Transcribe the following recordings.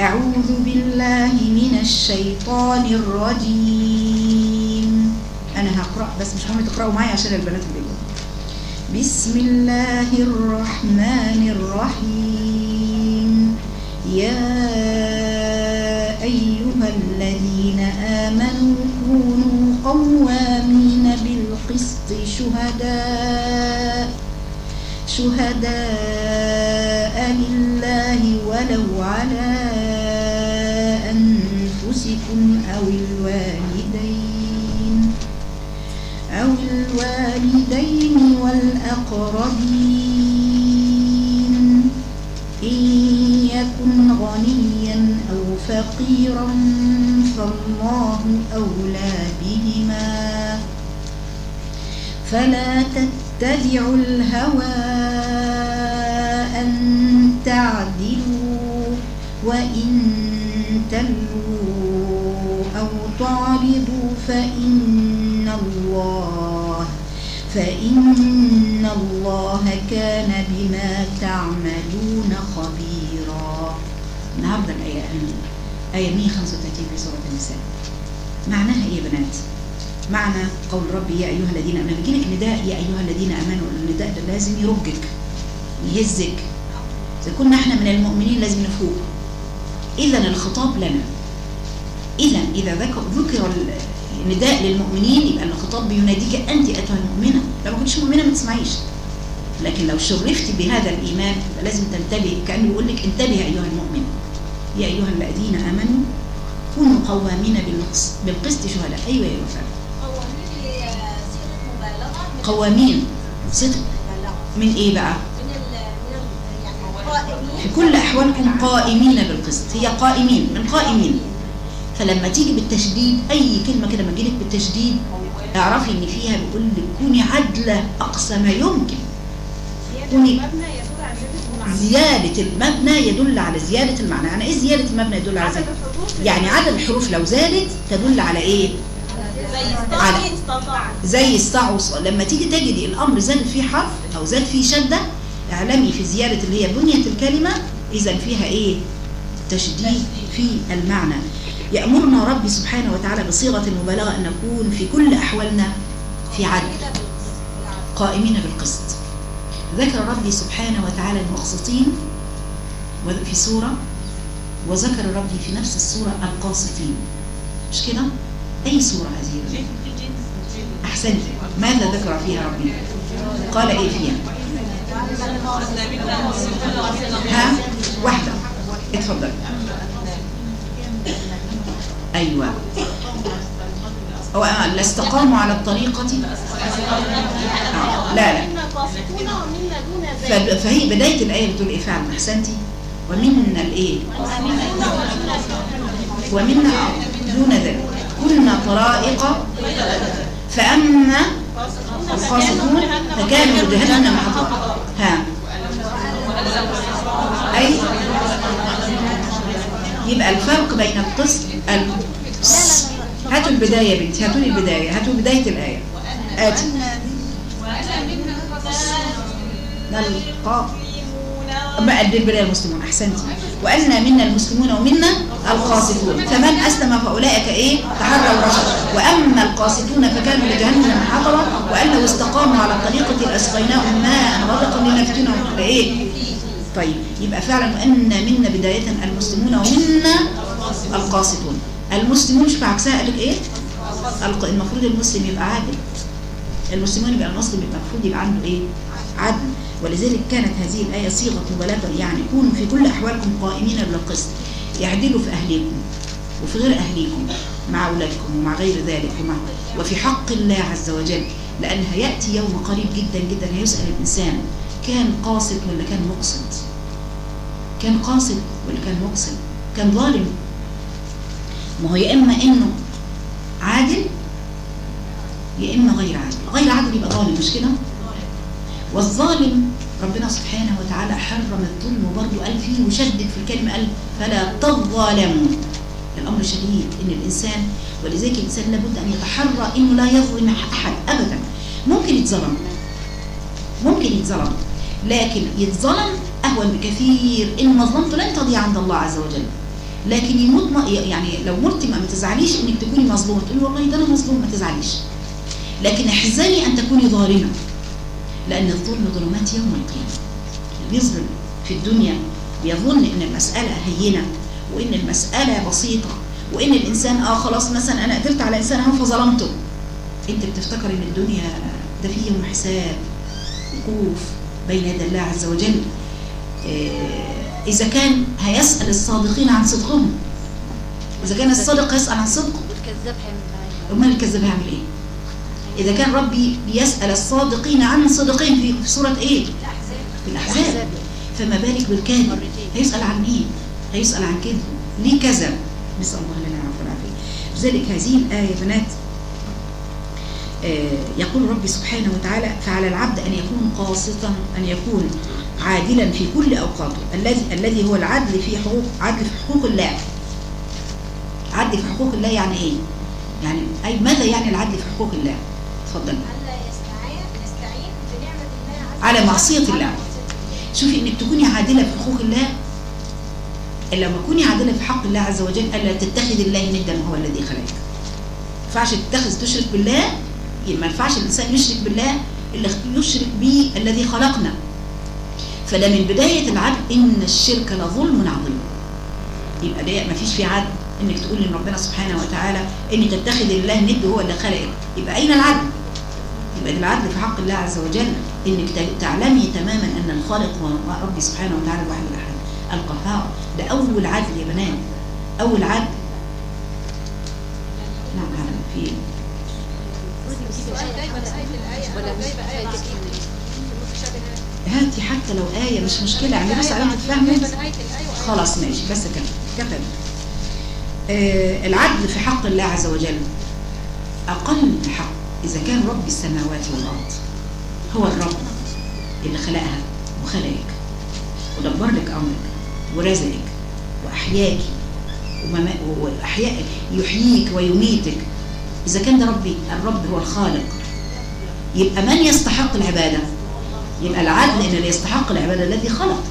أعوذ بالله من الشيطان الرجيم. أنا هقرأ بس مش مهم تقرأوا معايا عشان البنات اللي بسم الله الرحمن الرحيم. يا أيها الذين آمنوا كونوا قوامين بالقسط شهداء. شهداء لله ولو على أنفسكم أو الوالدين أو الوالدين والأقربين. إن يكن غنيا أو فقيرا فالله أولى بهما. فلا تتبعوا الهوى أن تعدلوا وإن تلووا أو تعرضوا فإن الله فإن الله كان بما تعملون خبيرا. النهارده الآية آية 135 في سورة النساء. معناها إيه يا بنات؟ معنى قول ربي يا أيها الذين آمنوا. بيجيلك نداء. يا أيها الذين آمنوا. النداء ده لازم يرجك يهزك. إذا كنا إحنا من المؤمنين لازم نفوق. إذا الخطاب لنا. إذا إذا ذكر ذكر النداء للمؤمنين يبقى الخطاب بيناديك أنت أيتها المؤمنة. لو ما كنتش مؤمنة ما تسمعيش. لكن لو شرفت بهذا الإيمان لازم تنتبه كأنه يقول لك انتبه أيها المؤمن. يا أيها الذين آمنوا كونوا قوامين بالقسط بالقسط شهداء. أيوة يا وفاء قوامين. صدق. من إيه بقى؟ ال يعني في كل أحوالكم قائمين بالقسط. هي قائمين. من قائمين؟ فلما تيجي بالتشديد أي كلمة كده لما تجيلك بالتشديد اعرفي إن فيها بيقول لك كوني عدلة أقصى ما يمكن. كوني زيادة المبنى يدل على زيادة المعنى. يعني إيه زيادة المبنى يدل على زيادة؟ يعني عدد الحروف لو زادت تدل على إيه؟ زي استطاع استطاع زي استع وص- لما تيجي تجدي الأمر زاد فيه حرف أو زاد فيه شدة اعلمي في زيادة اللي هي بنيه الكلمة اذا فيها إيه؟ تشديد في المعنى. يأمرنا ربي سبحانه وتعالى بصيغة المبالغه أن نكون في كل أحوالنا في عدل قائمين بالقسط. ذكر ربي سبحانه وتعالى المقسطين في سورة وذكر ربي في نفس السورة القاسطين. مش كده؟ أي سورة هذه؟ أحسنت ماذا ذكر فيها ربي؟ قال إيه فيها؟ ها؟ واحدة. اتفضل. أيوة. أو آه، لا استقاموا على الطريقة آه. لا لا. فهي بداية الآية بتقول إيه فعلا؟ أحسنتي. ومنا الإيه؟ ومنا دون ذلك. كنا طرائق فأما القاسطون فكانوا لجهنم حطبا ها. أي؟ يبقى الفرق بين القسط ال... هاتوا البداية يا بنتي هاتوا لي البداية هاتوا بداية الآية. آتي. نلقى. ما قد البداية المسلمون؟ أحسنتي. وأن منا المسلمون ومنا القاسطون. فمن أسلم فأولئك إيه؟ تحروا الرشد وأما القاسطون فكانوا لجهنم حطبا وأن لو استقاموا على الطريقة لأسقيناهم ماء غدقا لنفتنهم. فإيه طيب. يبقى فعلا وأن منا بداية المسلمون ومنا القاسطون. المسلمون شوف عكسها قال لك الق- المفروض المسلم يبقى عادل. المسلمون يبقى المسلم يبقى المفروض يبقى عنده إيه؟ عدل. ولذلك كانت هذه الآية صيغة مبالغة. يعني كونوا في كل أحوالكم قائمين بالقسط يعدلوا في أهليكم وفي غير أهليكم مع أولادكم ومع غير ذلك ومع وفي حق الله عز وجل. لأن هيأتي يوم قريب جدا جدا هيسأل الإنسان كان قاصد ولا كان مقصد كان قاصد ولا كان مقصد؟ كان ظالم. ما هو يا إما إنه عادل يا إما غير عادل. غير عادل يبقى ظالم مش كده؟ والظالم ربنا سبحانه وتعالى حرم الظلم وبرضه قال فيه وشدد في الكلمة قال فلا تظالموا الأمر شديد إن الإنسان ولذلك الإنسان لابد أن يتحرى إنه لا يظلم أحد أبدا. ممكن يتظلم ممكن يتظلم لكن يتظلم أهون بكثير إن مظلمته لن تضيع عند الله عز وجل. لكن يموت يعني لو مت ما تزعليش إنك تكوني مظلومة تقولي والله ده أنا مظلوم ما تزعليش. لكن أحزني أن تكوني ظالمة لأن الظلم ظلمات يوم القيامة. اللي بيظلم في الدنيا بيظن إن المسألة هينة وإن المسألة بسيطة وإن الإنسان آه خلاص مثلا أنا قدرت على إنسان أهو فظلمته. أنت بتفتكر ان الدنيا ده فيه يوم حساب وقوف بين يدي الله عز وجل. إذا كان هيسأل الصادقين عن صدقهم. إذا كان الصادق يسال عن صدقه. والكذاب هيعمل امال الكذاب هيعمل إيه؟ إذا كان ربي بيسأل الصادقين عن صدقهم في سورة إيه؟ في الأحزاب. فما بالك بالكاذب. هيسأل عن إيه؟ هيسأل عن كذب. ليه كذب نسأل الله لنا العفو والعافية. لذلك هذه الآية يا بنات آه، يقول ربي سبحانه وتعالى فعلى العبد أن يكون قاسطا أن يكون عادلا في كل أوقاته. الذي الذي هو العدل في حقوق عدل في حقوق الله. عدل في حقوق الله يعني إيه؟ يعني اي ماذا يعني العدل في حقوق الله؟ اتفضل. ألا على معصية الله. شوفي إنك تكوني عادلة في حقوق الله لما تكوني عادلة في حق الله عز وجل ألا تتخذ الله ندا هو الذي خلقك. ما ينفعش تتخذ تشرك بالله ما ينفعش الإنسان يشرك بالله اللي يشرك به الذي خلقنا. فده من بداية العدل إن الشرك لظلم عظيم. يبقى ده ما فيش فيه عدل. إنك تقول ربنا سبحانه وتعالى ان تتخذ الله ند هو اللي خلقك. يبقى أين العدل؟ يبقى ده العدل في حق الله عز وجل. إنك ت- تعلمي تماما أن الخالق هو ربي سبحانه وتعالى الواحد الأحد. القهار. ده أول عدل يا بنات. أول عدل. نعم في آية الآية ولا جايبة هاتي حتى لو آية مش مشكلة. يعني بس تفهمي جايبة آية الآية وآية خلاص ماشي. بس كده كتب آه العدل في حق الله عز وجل أقل حق إذا كان رب السماوات والأرض. هو الرب اللي خلقها وخلقك ودبر لك أمرك ورزقك وأحياك وأحياء يحييك ويميتك. إذا كان ده ربي الرب هو الخالق. يبقى من يستحق العبادة؟ يبقى العدل إن اللي يستحق العبادة الذي خلق.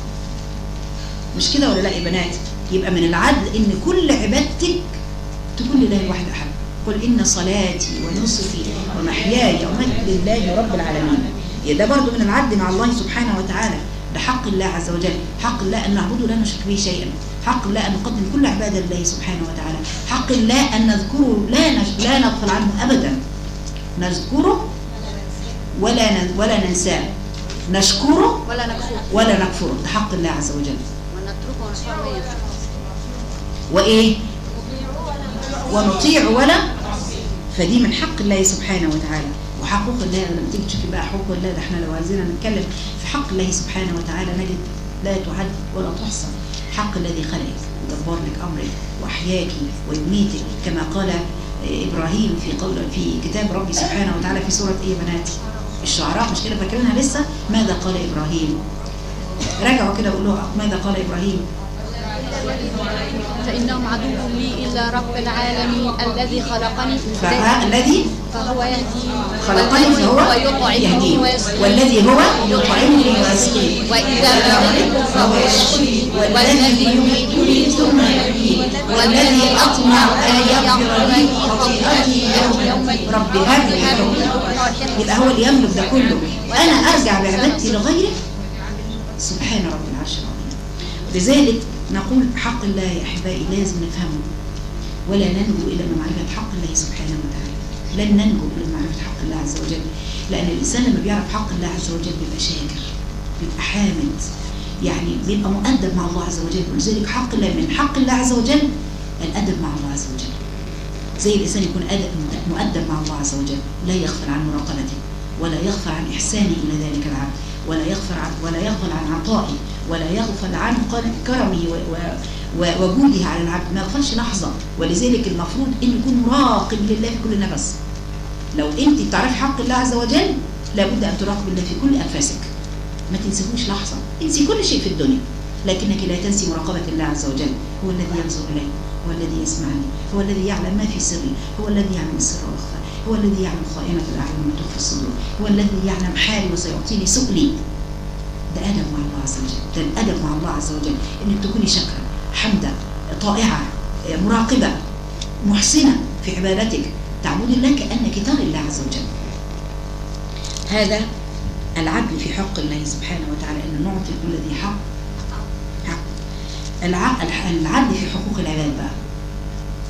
مش كده ولا لا يا بنات؟ يبقى من العدل إن كل عبادتك تكون لله الواحد احد قل إن صلاتي ونسكي ومحياي ومماتي لله رب العالمين. ده برضو من العدل مع الله سبحانه وتعالى. ده حق الله عز وجل. حق الله أن نعبده لا نشرك به شيئا. حق الله أن نقدم كل عبادة لله سبحانه وتعالى. حق الله أن نذكره لا نش... لا نغفل عنه ابدا. نذكره ولا ن... ولا ننساه. نشكره ولا نكفر ولا نكفره ده حق الله عز وجل. وإيه؟ ونطيع ولا فدي من حق الله سبحانه وتعالى. وحقوق الله لما تيجي تشوفي بقى حقوق الله ده إحنا لو عايزين نتكلم في حق الله سبحانه وتعالى نجد لا تعد ولا تحصى. حق الذي خلقك ودبر لك أمرك وأحياك ويميتك كما قال إبراهيم في قول في كتاب ربي سبحانه وتعالى في سورة إيه يا بنات؟ الشعراء مش كده فاكرينها لسه؟ ماذا قال إبراهيم؟ راجعوا كده وقولوا ماذا قال إبراهيم؟ فإنهم عدو لي إلا رب العالمين الذي خلقني. فالذي فهو يهدي خلقني فهو يطعمني والذي هو يطعمني ويسقيني وإذا مرضت فهو يشفيني والذي يميتني ثم يحييني والذي أطمع أن يغفر لي خطيئتي يوم رب هب لي يبقى هو اللي يملك ده كله. أنا أرجع بعبادتي لغيره. سبحان رب العرش العظيم لذلك نقول حق الله يا أحبائي لازم نفهمه. ولا ننجو إلا من معرفة حق الله سبحانه وتعالى. لن ننجو إلا من معرفة حق الله عز وجل. لأن الإنسان لما بيعرف حق الله عز وجل بيبقى شاكر بيبقى حامد. يعني بيبقى مؤدب مع الله عز وجل. ولذلك حق الله من حق الله عز وجل الأدب مع الله عز وجل. زي الإنسان يكون أدب مؤدب مع الله عز وجل. لا يغفل عن مراقبته ولا يغفل عن إحسانه إلى ذلك العبد. ولا يغفل عن ولا يغفل عن عطائه ولا يغفل عن قر- كرمه و- و- و- وجوده على العبد. ما يغفلش لحظة. ولذلك المفروض أن يكون مراقب لله في كل نفس. لو أنت بتعرفي حق الله عز وجل لابد أن تراقب الله في كل أنفاسك. ما تنسيهوش لحظة. انسي كل شيء في الدنيا. لكنك لا تنسي مراقبة الله عز وجل. هو الذي ينظر إلي هو الذي يسمعني هو الذي يعلم ما في سري هو الذي يعلم السر والأخفى هو الذي يعلم خائنة الأعين وما تخفي الصدور هو الذي يعلم حالي وسيعطيني سؤلي. ده أدب مع الله عز وجل ده الأدب مع الله عز وجل إنك تكوني شاكرة حمدة طائعة مراقبة محسنة في عبادتك. تعبد الله كأنك ترى الله عز وجل. هذا العدل في حق الله سبحانه وتعالى أن نعطي كل ذي حق العدل في حقوق العباد بقى.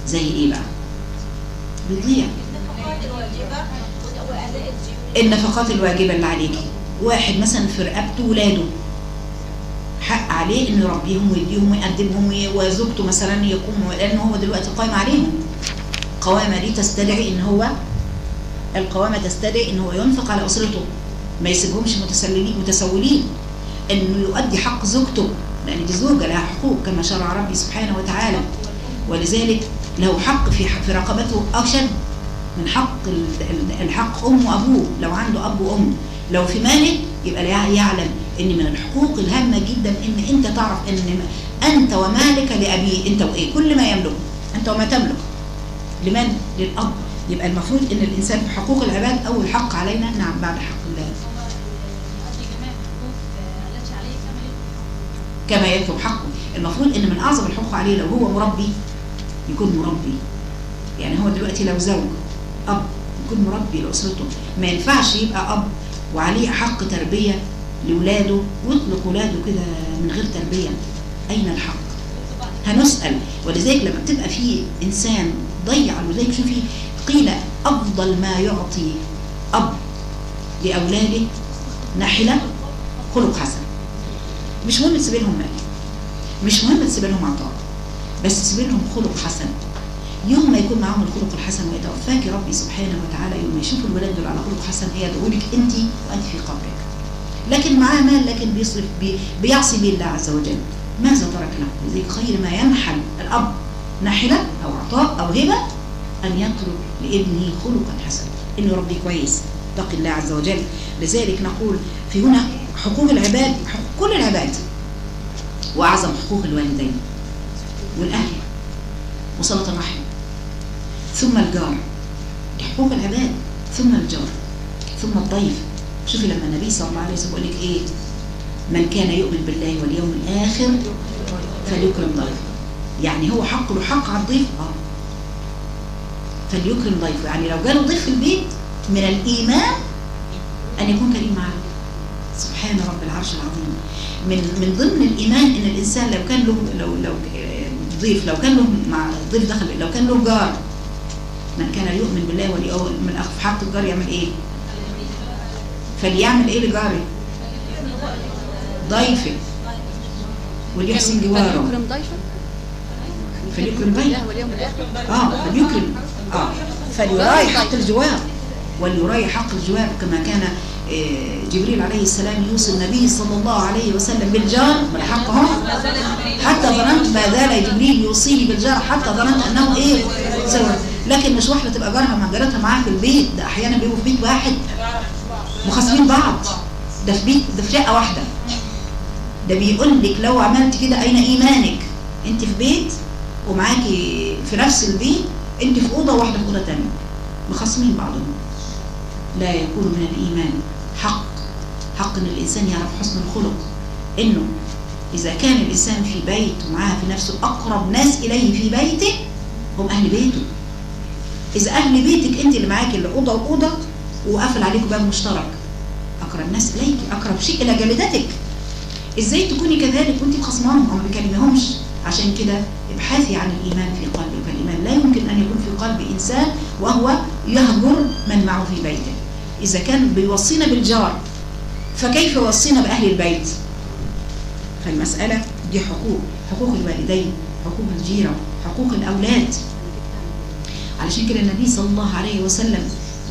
زي إيه بقى؟ بيضيع النفقات الواجبة اللي عليكي. واحد مثلا في رقبته ولاده. حق عليه إنه يربيهم ويديهم ويقدمهم وي- وزوجته مثلا يقوم لأن هو دلوقتي قائم عليهم. القوامة دي تستدعي إن هو القوامة تستدعي إن هو ينفق على أسرته. ما يسيبهمش متسللين متسولين. إنه يؤدي حق زوجته. لأن دي زوجة لها حقوق كما شرع ربي سبحانه وتعالى. ولذلك له حق في في رقبته اشد من حق ال- ال- الحق أم وأبوه لو عنده أب وأم لو في ماله يبقى يعلم إن من الحقوق الهامة جدا إن أنت تعرف إن ما- أنت ومالك لأبيه. أنت وإيه؟ كل ما يملك. أنت وما تملك. لمن؟ للأب. يبقى المفروض إن الإنسان في حقوق العباد أول حق علينا. نعم بعد حق الله يؤدي جميع الحقوق التي عليه كما يطلب كما يطلب حقه. المفروض إن من أعظم الحقوق عليه لو هو مربي يكون مربي. يعني هو دلوقتي لو زوج أب يكون مربي لأسرته. ما ينفعش يبقى أب وعليه حق تربية لاولاده ويطلق ولاده كده من غير تربية. أين الحق؟ هنسأل. ولذلك لما بتبقى في إنسان ضيع ولذلك شوفي قيل أفضل ما يعطي أب لأولاده ناحله خلق حسن. مش مهم تسيب لهم مال. مش مهم تسيب لهم عطاء. بس تسيب لهم خلق حسن. يوم ما يكون معاهم الخلق الحسن ويتوفاك ربي سبحانه وتعالى يوم ما يشوف الولاد دول على خلق حسن هيدعوا لك أنت وأنت في قبرك. لكن معاه مال لكن بيصرف بي بيعصي به الله عز وجل. ماذا ترك له؟ لذلك خير ما ينحل الأب ناحلة أو عطاء أو هبة أن يترك لابنه خلقا حسنا. إنه يربيه كويس. اتقي الله عز وجل. لذلك نقول في هنا حقوق العباد حقوق كل العباد وأعظم حقوق الوالدين والأهل وصلة الرحم ثم الجار حقوق العباد ثم الجار ثم الضيف. شوفي لما النبي صلى الله عليه وسلم يقول لك إيه؟ من كان يؤمن بالله واليوم الآخر فليكرم ضيفه. يعني هو حق له حق على الضيف؟ آه. فليكرم ضيفه. يعني لو جاله ضيف في البيت من الإيمان أن يكون كريم. سبحان رب العرش العظيم. من من ضمن الإيمان إن الإنسان لو كان له لو لو ضيف لو كان له مع ضيف دخل لو كان له جار من كان يؤمن بالله واليوم من الآخر في حق الجار يعمل إيه؟ فليعمل إيه لجاره؟ ضيفه. وليحسن جواره. فليكرم ضيفا فليكرم ضيفه. آه فليكرم. آه. فليراعي حق الجوار. وليراعي حق الجوار كما كان جبريل عليه السلام يوصي النبي صلى الله عليه وسلم بالجار من حقهم حتى ظننت ما زال جبريل يوصيه بالجار حتى ظننت أنه إيه زوج لكن مش واحدة تبقى جارها مع جارتها معاها في البيت ده أحيانا بيبقوا في بيت واحد. مخاصمين بعض. ده في بيت ده في شقة واحدة. ده بيقول لك لو عملت كده أين إيمانك؟ أنت في بيت ومعاكي في نفس البيت أنت في أوضة واحدة في أوضة ثانية مخاصمين بعضهم. لا يكون من الإيمان. حق. حق إن الإنسان يعرف حسن الخلق. إنه إذا كان الإنسان في بيت ومعاه في نفسه أقرب ناس إليه في بيته هم أهل بيته. إذا أهل بيتك أنت اللي معاكي اللي اوضه وأوضة وقافل عليكم باب مشترك. أقرب ناس إليك أقرب شيء إلى جلدتك. إزاي تكوني كذلك وأنت خصمانهم أو ما بتكلميهمش عشان كده ابحثي عن الإيمان في قلبك. الايمان لا يمكن أن يكون في قلب إنسان وهو يهجر من معه في بيته. إذا كان بيوصينا بالجار فكيف يوصينا بأهل البيت؟ فالمسألة دي حقوق حقوق الوالدين حقوق الجيرة حقوق الأولاد. علشان كده النبي صلى الله عليه وسلم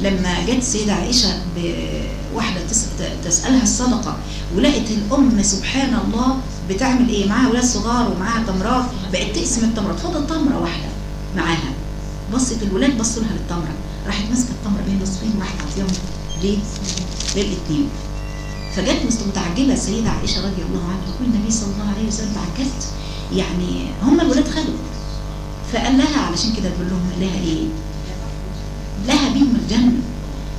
لما جت سيدة عائشة بواحدة تس- تسألها الصدقة ولقت الأم سبحان الله بتعمل إيه؟ معاها ولاد صغار ومعاها تمرات بقت تقسم التمرات فضل تمرة واحدة معاها. بصت الولاد بصوا لها للتمرة. راحت ماسكة التمرة بين نصفين وراحت عطيهم ليه؟ للاتنين فجت متعجبة السيدة عائشة رضي الله عنها تقول النبي صلى الله عليه وسلم تعجبت يعني هم الولاد خدوا. فقال لها علشان كده تقول لهم لها إيه؟ لها بهم الجنة.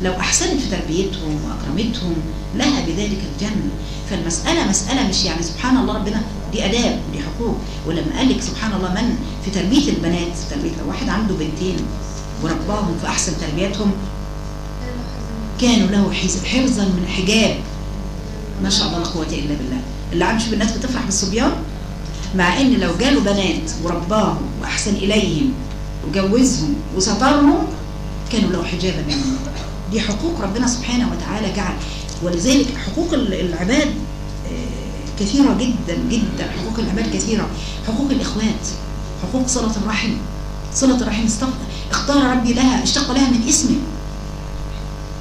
لو أحسنت في تربيتهم وأكرمتهم لها بذلك الجنة. فالمسألة مسألة مش يعني سبحان الله ربنا دي آداب ودي حقوق. ولما قال لك سبحان الله من؟ في تربية البنات في تربية واحد عنده بنتين. ورباهم في أحسن تربيتهم كانوا له حرزا من حجاب. ما شاء الله لا قوة إلا بالله. اللي شوف الناس بتفرح بالصبيان؟ مع إن لو جاله بنات ورباهم وأحسن إليهم وجوزهم وسترهم كانوا له حجابا منهم دي حقوق ربنا سبحانه وتعالى جعل. ولذلك حقوق ال- العباد آه، كثيرة جدا جدا. حقوق العباد كثيرة. حقوق الإخوات حقوق صلة الرحم. صلة الرحم اختار ربي لها اشتق لها من اسمه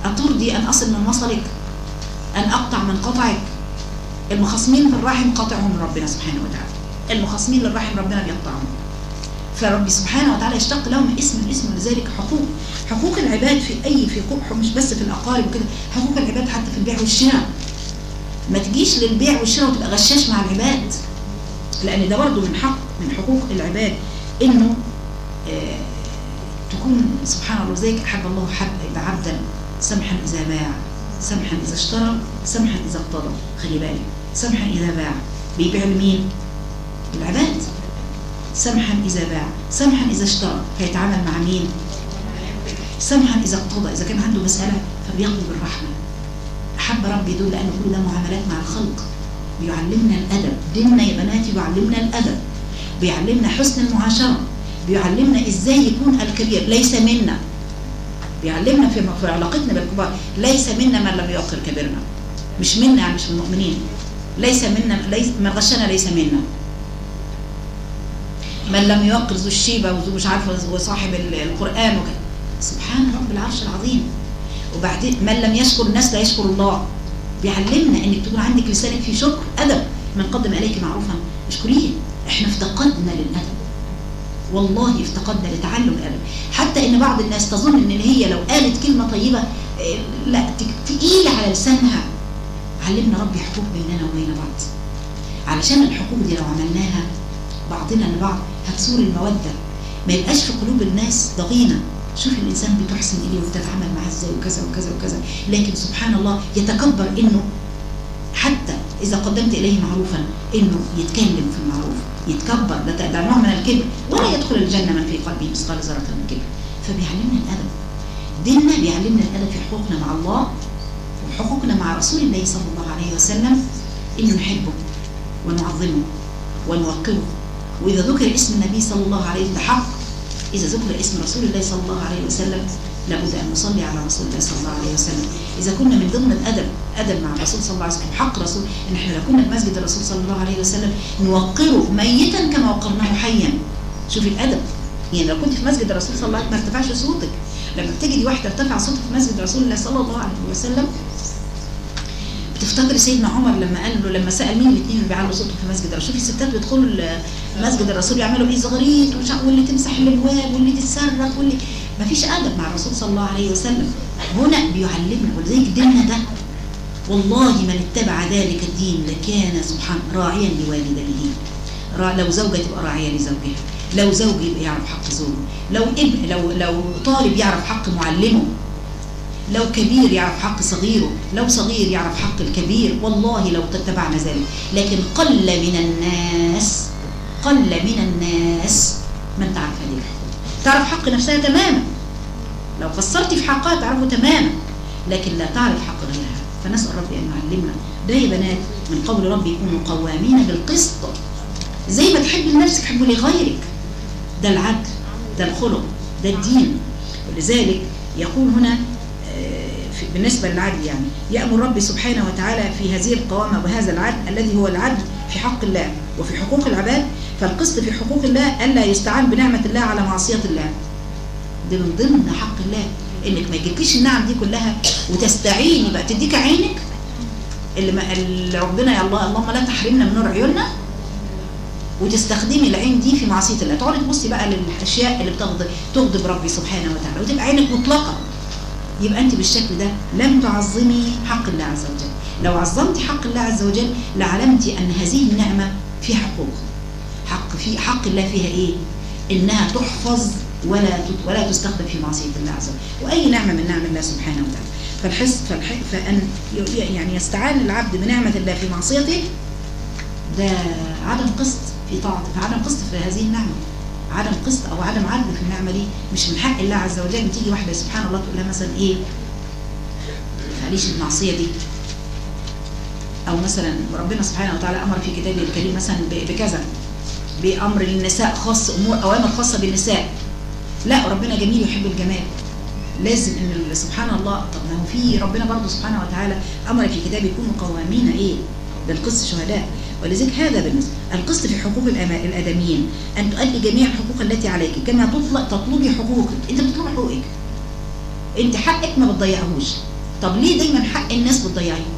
أترضي أن أصل من وصلك أن أقطع من قطعك. المخاصمين في الرحم قاطعهم ربنا سبحانه وتعالى. المخاصمين للرحم ربنا بيقطعهم. فربي سبحانه وتعالى يشتق لهم اسم الاسم لذلك حقوق حقوق العباد في أي في مش بس في الأقارب وكده حقوق العباد حتى في البيع والشراء. ما تجيش للبيع والشراء وتبقى غشاش مع العباد لأن ده برضه من حق من حقوق العباد إنه آه تكون سبحان الله زيك أحب الله حب عبدا سمحا إذا باع سمحا إذا اشترى سمحا إذا اقتضى. خلي بالك سمحا إذا باع. بيبيع لمين؟ العباد سمحا إذا باع. سمحا إذا اشترى. هيتعامل مع مين؟ سمحا إذا اقتضى. إذا كان عنده مسألة فبيقضي بالرحمة. أحب ربي دول لأن كل ده معاملات مع الخلق. بيعلمنا الأدب. ديننا يا بناتي بيعلمنا الأدب. بيعلمنا حسن المعاشرة. بيعلمنا إزاي يكون الكبير. ليس منا. بيعلمنا في علاقتنا بالكبار. ليس منا من لم يوقر كبيرنا. مش منا يعني مش من المؤمنين. ليس منا ليس من غشنا ليس منا. من لم يوقر ذو الشيبة وذو مش عارفة وصاحب ال- القرآن وكده سبحان رب العرش العظيم. وبعدين من لم يشكر الناس لا يشكر الله. بيعلمنا إنك تكون عندك لسانك في شكر أدب. من قدم إليك معروفا اشكريه إحنا افتقدنا للأدب. والله افتقدنا لتعلم الادب حتى إن بعض الناس تظن إن هي لو قالت كلمة طيبة إيه، لا تقيلة على لسانها. علمنا ربي حقوق بيننا وبين بعض. علشان الحقوق دي لو عملناها بعضنا لبعض هتثور المودة. ما يبقاش في قلوب الناس ضغينة. شوف الإنسان بتحسن إليه وبتتعامل معاه إزاي وكذا وكذا وكذا. لكن سبحان الله يتكبر إنه حتى إذا قدمت إليه معروفا إنه يتكلم في المعروف يتكبر ده, ده نوع من الكبر ولا يدخل الجنة من في قلبه مثقال ذرة من كبر. فبيعلمنا الأدب. ديننا بيعلمنا الأدب في حقوقنا مع الله وحقوقنا مع رسول الله صلى الله عليه وسلم إنه نحبه ونعظمه ونوقره. وإذا ذكر اسم النبي صلى الله عليه وسلم حق. إذا ذكر اسم رسول الله صلى الله عليه وسلم لابد أن نصلي على رسول الله صلى الله عليه وسلم. إذا كنا من ضمن الأدب أدب مع الرسول صلى الله عليه وسلم حق رسول إن إحنا لو كنا في مسجد الرسول صلى الله عليه وسلم نوقره ميتا كما وقرناه حيا. شوفي الأدب. يعني لو كنت في مسجد الرسول صلى الله عليه وسلم ما ارتفعش صوتك. لما تجدي واحدة ارتفع صوتها في مسجد رسول الله صلى الله عليه وسلم بتفتكري سيدنا عمر لما قال له لما سأل مين الاثنين اللي بيعلوا صوتهم في مسجد الرسول؟ شوفي الستات بيدخلوا مسجد الرسول يعملوا إيه؟ زغاريت واللي تمسح الأبواب واللي تتصرخ واللي ما فيش أدب مع الرسول صلى الله عليه وسلم. هنا بيعلمنا ولذلك ديننا ده والله من اتبع ذلك الدين لكان سبحان راعيا لوالديه. لو زوجة تبقى راعية لزوجها لو زوج يبقى يعرف حق زوجه لو ابن لو لو طالب يعرف حق معلمه لو كبير يعرف حق صغيره لو صغير يعرف حق الكبير والله لو اتبعنا ذلك. لكن قل من الناس قل من الناس من تعرف الحقوق تعرف حق نفسها تماما. لو قصرت في حقها تعرفه تماما. لكن لا تعرف حق غيرها. فنسأل ربي أن يعلمنا ده يا بنات من قول ربي كونوا قوامين بالقسط. زي ما تحب لنفسك حبوا لغيرك؟ ده العدل ده الخلق ده الدين. ولذلك يقول هنا آه، بالنسبة للعدل يعني يأمر ربي سبحانه وتعالى في هذه القوامة وهذا العدل الذي هو العدل في حق الله وفي حقوق العباد فالقسط في حقوق الله ألا يستعان بنعمة الله على معصية الله. ده من ضمن حق الله. إنك ما يجيكيش النعم دي كلها وتستعيني بقى تديك عينك. اللي, ما اللي ربنا يا الله اللهم لا تحرمنا من نور عيوننا وتستخدمي العين دي في معصية الله. تقعدي تبصي بقى للأشياء اللي بتغضب تغضب ربي سبحانه وتعالى وتبقى عينك مطلقة. يبقى أنت بالشكل ده لم تعظمي حق الله عز وجل. لو عظمتي حق الله عز وجل لعلمتي أن هذه النعمة فيها حقوق حق في حق الله فيها إيه؟ إنها تحفظ ولا ولا تستخدم في معصية الله عز وجل. وأي نعمة من نعم الله سبحانه وتعالى. فالحس فالح فأن يعني يستعان العبد بنعمة الله في معصيته ده عدم قسط في طاعته فعدم قسط في هذه النعمة. عدم قسط أو عدم عدل في النعمة دي مش من حق الله عز وجل. تيجي واحدة سبحان الله تقول لها مثلا إيه؟ معليش المعصية دي. أو مثلا ربنا سبحانه وتعالى أمر في كتابه الكريم مثلا بكذا. بأمر للنساء خاص أمور أوامر خاصة بالنساء. لا ربنا جميل يحب الجمال. لازم إن سبحان الله طب ما هو في ربنا برضه سبحانه وتعالى أمر في كتابه يكونوا قوامين إيه؟ بالقسط شهداء. ولذلك هذا بالنسبة القسط في حقوق الأدميين. أن تؤدي جميع الحقوق التي عليك. كما تطلق تطلبي حقوقك. أنت بتطلبي حقوقك. أنت حقك ما بتضيعهوش. طب ليه دايما حق الناس بتضيعيه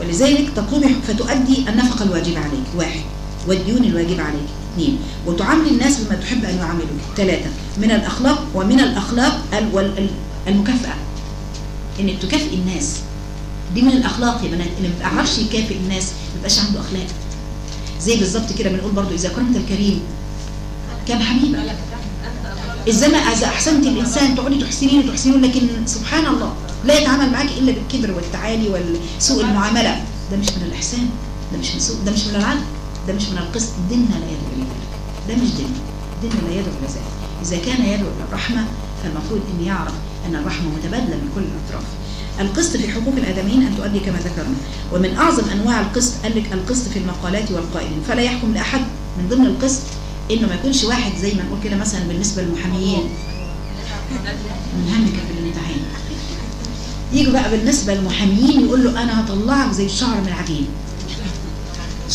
ولذلك تطلبي فتؤدي النفقة الواجبة عليك. واحد. والديون الواجبة عليك. اثنين وتعامل الناس بما تحب أن يعاملوك. ثلاثة من الأخلاق ومن الأخلاق المكافأة. إنك تكافئ الناس. دي من الأخلاق يا بنات. اللي ما بيعرفش يكافئ الناس ما بيبقاش عنده أخلاق. زي بالظبط كده بنقول برضو إذا كرمت الكريم. كان حبيبك إذا ما إذا أحسنت الإنسان تقعدي تحسنين وتحسنين لكن سبحان الله لا يتعامل معاك إلا بالكبر والتعالي وسوء المعاملة. ده مش من الإحسان ده مش من سوء ده مش من العدل. ده مش من القسط ديننا لا يدعو إلى ذلك. ده مش دين ديننا لا يدعو إلى ذلك. إذا كان يدعو إلى الرحمة فالمفروض أن يعرف أن الرحمة متبادلة من كل الأطراف. القسط في حقوق الآدميين أن تؤدي كما ذكرنا. ومن أعظم أنواع القسط قال لك القسط في المقالات والقائلين. فلا يحكم لأحد من ضمن القسط إنه ما يكونش واحد زي ما نقول كده مثلا بالنسبة للمحاميين من همك في الامتحان. يجوا بقى بالنسبة للمحاميين يقول له أنا هطلعك زي الشعر من العجين.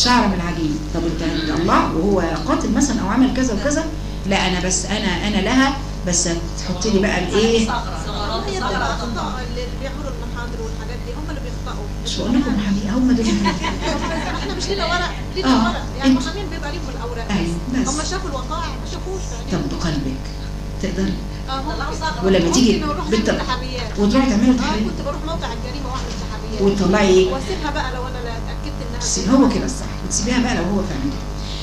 شعر من العجين طب انت الله وهو قاتل مثلا أو عمل كذا وكذا لا أنا بس أنا أنا لها بس تحط لي بقى الإيه؟ هي بتبقى اخطاء اللي بيعملوا المحاضر والحاجات دي هم اللي بيخطئوا. مش بقول لكم محامين هم دول. إحنا مش لينا ورق لينا آه. ورق. يعني المحامين بيبقى ليهم الأوراق. أيوة، بس. هم شافوا الوقائع ما شافوش. طب بقلبك تقدري. آه ممكن ولما تيجي بنت- تحريات وتروحي تعملي آه تحرير كنت بروح موقع الجريمة وأعمل تحريات وتطلعي إيه؟ وأسيبها بقى لو أنا لا اتأكدت إنها هو كده الصح. وتسيبيها بقى لو هو فعلا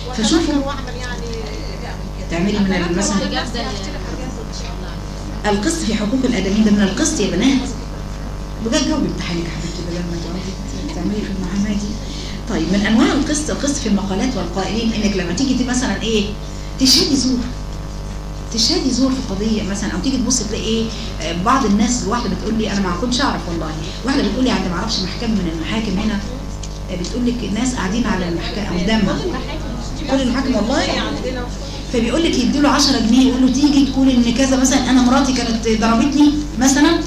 وأتذكر فشوفوا يعني تعملي من مثلا الله. القسط في حقوق الادميين ده من القسط يا بنات. بجد جاوبي امتحانك يا حبيبتي بدل ما تقعدي تعملي في المحاماه دي. طيب من أنواع القسط القسط في المقالات والقائلين إنك لما تيجي مثلا إيه؟ تشهدي زور. تشهدي زور في قضيه مثلا أو تيجي تبص تلاقي إيه؟ بعض الناس واحدة بتقول لي أنا ما كنتش أعرف والله. واحدة بتقول لي عند ما أعرفش محكمة من المحاكم هنا. بتقول لك الناس قاعدين على المحكمة قدامها كل المحاكم والله. فبيقول لك يدي له 10 جنيه يقول له تيجي تقول إن كذا مثلا أنا مراتي كانت ضربتني مثلا.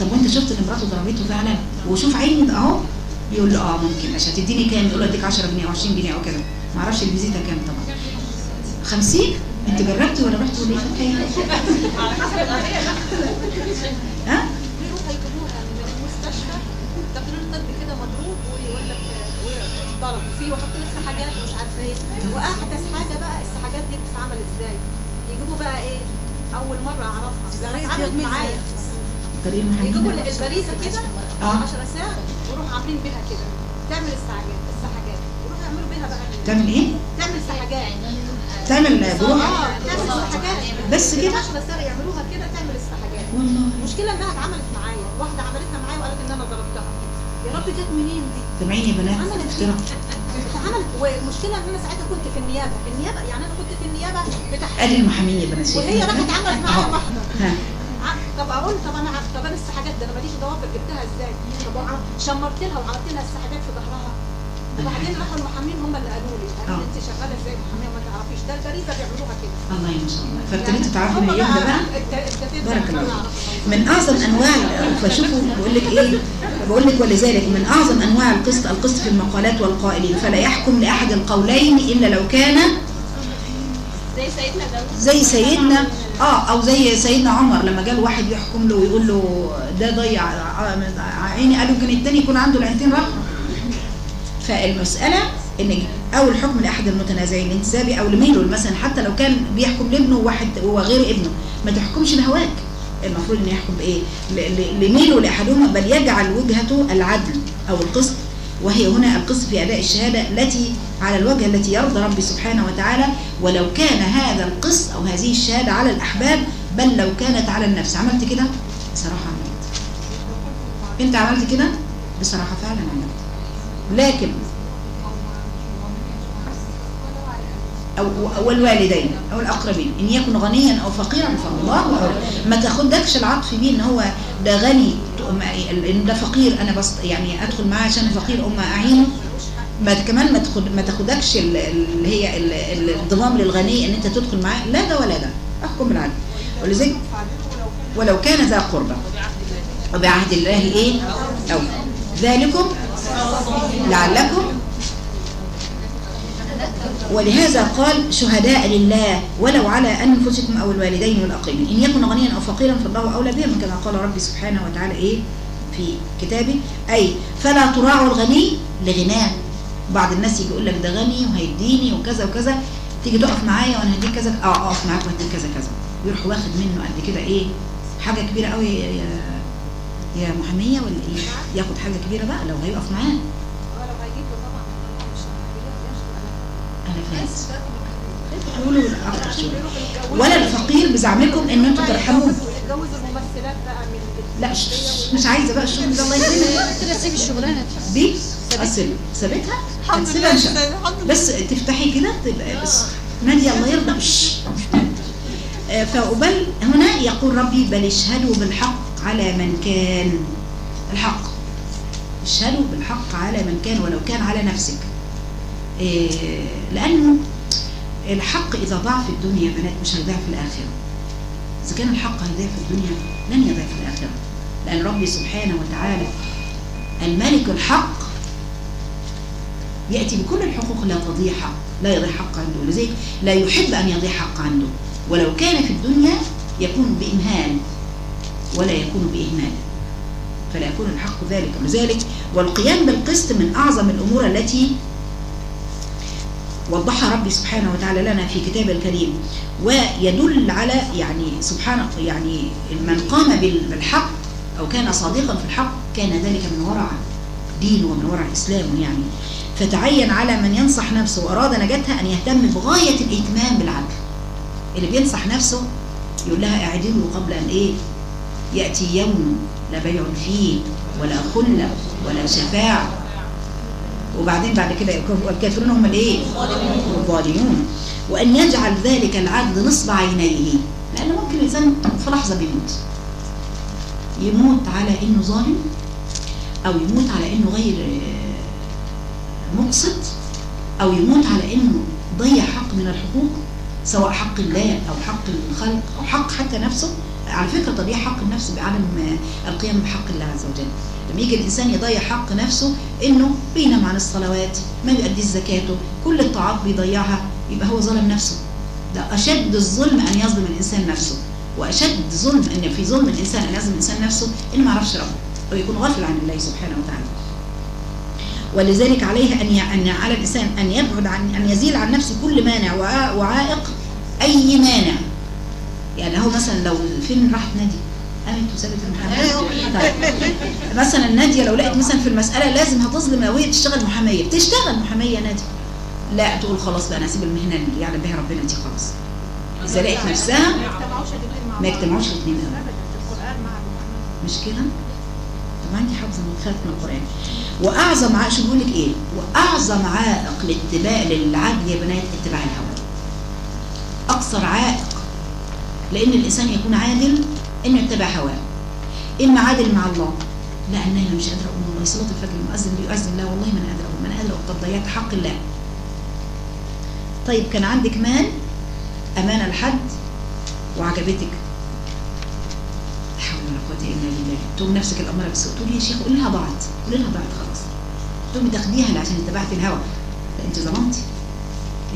طب وأنت شفت إن مراته ضربته فعلا؟ وشوف عيني ده أهو. يقول له آه ممكن مش هتديني كام؟ يقول له أديك 10 جنيه أو 20 جنيه أو كده. ما أعرفش الفيزيتا كام طبعا. 50 أنت جربتي ولا رحتي ولا إيه؟ ها؟ بيروحوا يجيبوها من المستشفى تقرير طبي كده مضروب ويقول لك ضرب فيه ويحط لك سحاجات ومش عارفة إيه. وأحدث حاجة بقى السحاجات دي بتتعمل إزاي؟ يجيبوا بقى إيه؟ أول مرة أعرفها. ده اتعملت معايا. يجيبوا البريزة كده آه. 10 ساعة ويروحوا عاملين بيها كده. تعمل السحاجات السحاجات. ويروحوا يعملوا بيها بقى. تعمل إيه؟ تعمل سحاجات. تعمل بروح. آه تعمل سحاجات. بس كده؟ 10 ساعة يعملوها كده تعمل السحاجات. والله. المشكلة إنها اتعملت معايا. واحدة عملتها معايا وقالت إن أنا ضربتها. يا رب جت منين دي؟ سامعيني يا بنات عملت اتعملت والمشكلة إن أنا ساعتها كنت في النيابة. النيابه يعني أنا كنت في النيابة بتاع ادي المحامين يا بنات وهي راحت عملت معايا ع- طب أقول طب أنا طب أنا السحاجات ده أنا ماليش ضوافر جبتها إزاي؟ طب شمرت لها وعملت لها السحاجات في ظهرها. وبعدين راحوا المحامين هم اللي قالوا لي. قالوا آه. أنت شغالة إزاي؟ محاميه وما تعرفيش. ده البريزه بيعملوها كده. الله ما شاء الله فابتديتي تعرفي من اليوم ده بقى بارك الله. من أعظم انواع فشوفوا بقول لك إيه؟ بقول لك ولذلك من أعظم أنواع القسط القسط في المقالات والقائلين فلا يحكم لأحد القولين إلا لو كان زي سيدنا زي سيدنا آه أو زي سيدنا عمر لما جاء واحد يحكم له ويقول له ده ضيع عيني قالوا كان التاني يكون عنده العينتين رحمه فالمسألة إن أو الحكم لأحد المتنازعين الانتسابي أو لميله مثلا حتى لو كان بيحكم لابنه واحد هو غير ابنه ما تحكمش لهواك المفروض إن يحكم بإيه؟ لميله لأحدهما بل يجعل وجهته العدل أو القسط وهي هنا القسط في أداء الشهادة التي على الوجه التي يرضى ربي سبحانه وتعالى. ولو كان هذا القسط أو هذه الشهادة على الأحباب بل لو كانت على النفس. عملت كده؟ بصراحة عملت. أنت عملت كده؟ بصراحة فعلا عملت. لكن أو أو الوالدين أو الأقربين. إن يكن غنيا أو فقيرا فالله أولى ما تاخدكش العطف بيه إن هو ده غني. إن ده فقير أنا بس يعني أدخل معاه عشان فقير أم أعينه. ما كمان ما تاخد ما تاخدكش ال- اللي هي ال- ال- الانضمام للغني إن أنت تدخل معاه. لا ده ولا ده. أحكم بالعدل. ولذلك ولو كان ذا قربى وبعهد الله إيه؟ أو ذلكم لعلكم ولهذا قال شهداء لله ولو على أنفسكم أو الوالدين والأقربين. إن يكن غنيا أو فقيرا فالله أولى بهم كما قال ربي سبحانه وتعالى إيه في كتابه. أي فلا تراعوا الغني لغناه. بعض الناس يجي يقول لك ده غني وهيديني وكذا وكذا. تيجي تقف معايا وأنا هديك كذا آه أقف معاك وهديك كذا كذا. يروح واخد منه قد كده إيه حاجة كبيرة قوي يا, يا محاميه ولا إيه؟ ياخد حاجة كبيرة بقى لو هيقف معاه ولو هيجيب له طبعا مش ولا الفقير بزعمكم إن أنتوا ترحموه لا مش عايزة بقى الشغل. ده الله يكرمك قلت لها سيب الشغلانة. دي؟ اسيب سابتها؟ شاء الله. بس تفتحي كده تبقى بس. نادية الله يرضى. شش. آه، فأبل هنا يقول ربي بل اشهدوا بالحق على من كان. الحق. اشهدوا بالحق على من كان ولو كان على نفسك. لأنه الحق إذا ضاع في الدنيا يا بنات مش هيضيع في الآخرة. إذا كان الحق هيضيع في الدنيا لن يضيع في الآخرة. لأن ربي سبحانه وتعالى الملك الحق يأتي بكل الحقوق لا تضيع حق لا يضيع حق عنده. لذلك لا يحب أن يضيع حق عنده. ولو كان في الدنيا يكون بإمهال ولا يكون بإهمال. فلا يكون الحق ذلك. لذلك والقيام بالقسط من أعظم الأمور التي وضحها ربي سبحانه وتعالى لنا في كتابه الكريم ويدل على يعني سبحانه يعني من قام بال- بالحق أو كان صادقا في الحق كان ذلك من ورع دين ومن ورع إسلام يعني. فتعين على من ينصح نفسه وأراد نجاتها أن يهتم بغاية الاهتمام بالعدل. اللي بينصح نفسه يقول لها اعدلوا قبل أن إيه؟ يأتي يوم لا بيع فيه ولا خلة ولا شفاعة. وبعدين بعد كده الكافرون هم الإيه؟ الظالمون. وأن يجعل ذلك العدل نصب عينيه. لأن ممكن الإنسان في لحظة بيموت. يموت على إنه ظالم أو يموت على إنه غير آه، مقسط أو يموت على إنه ضيع حق من الحقوق سواء حق الله أو حق الخلق أو حق حتى نفسه. على فكرة تضييع حق النفس بعدم آه، القيام بحق الله عز وجل. لما يجي الإنسان يضيع حق نفسه إنه بينام عن الصلوات ما بيؤديش زكاته كل الطاعات بيضيعها يبقى هو ظلم نفسه. ده أشد الظلم أن يظلم الإنسان نفسه وأشد ظلم أن في ظلم الإنسان أن يظلم الإنسان نفسه انه ما يعرفش ربه أو يكون غافل عن الله سبحانه وتعالى. ولذلك عليه أن أن على الإنسان أن يبعد عن أن يزيل عن نفسه كل مانع وع- وعائق أي مانع. يعني هو مثلا لو فين راحت نادي قامت وسابت المحاماه طيب. مثلا نادية لو لقيت مثلا في المسألة لازم هتظلم لو هي تشتغل محامية. بتشتغل محامية ناديه لا تقول خلاص بقى أنا اسيب المهنة اللي يعلم بها ربنا دي خلاص. إذا لقيت نفسها ما يجتمعوش الاثنين مع مش كده طب عندي حافظه من القرآن. وأعظم عائق شو بيقول لك إيه؟ وأعظم عائق لاتباع للعدل يا بنات اتباع الهوى. أكثر عائق لأن الإنسان يكون عادل إنه يتبع هواه. إما عادل مع الله. لا أنا مش قادرة أقوم. والله صلاة الفجر المؤذن بيؤذن لا والله ما أنا قادرة أقوم. ما أنا قادرة أقوم. طب ضيعت حق الله. طيب كان عندك مال؟ امانه لحد وعجبتك؟ حول ولا قوة إلا بالله. تقوم نفسك الاماره بالسوء. تقول يا شيخ قول لها ضاعت. قول لها ضاعت خلاص. تقومي تاخديها عشان اتبعتي الهوى. أنت ظلمتي.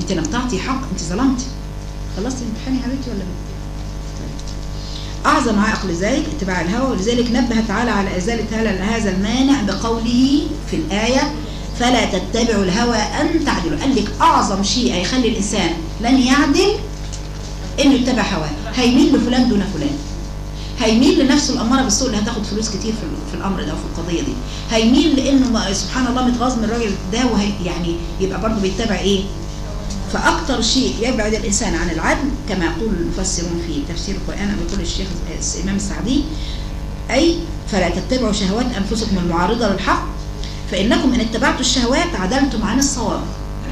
أنت لم تعطي حق. أنت ظلمتي. خلصتي الامتحان يا حبيبتي ولا لا؟ أعظم عائق لذلك اتباع الهوى ولذلك نبه تعالى على إزالة هذا- المانع بقوله في الآية فلا تتبعوا الهوى أن تعدلوا. قال لك أعظم شيء هيخلي الإنسان لن يعدل إنه يتبع هواه. هيميل لفلان دون فلان. هيميل لنفسه الأمارة بالسوء اللي هتاخد فلوس كتير في ال- في الأمر ده وفي القضية دي. هيميل لأنه سبحان الله متغاظ من الراجل ده وهي يعني يبقى برضه بيتبع إيه؟ فأكثر شيء يبعد الإنسان عن العدل كما يقول المفسرون في تفسير القرآن يقول الشيخ الإمام السعدي أي فلا تتبعوا شهوات أنفسكم المعارضة للحق فإنكم إن اتبعتوا الشهوات عدلتم عن الصواب.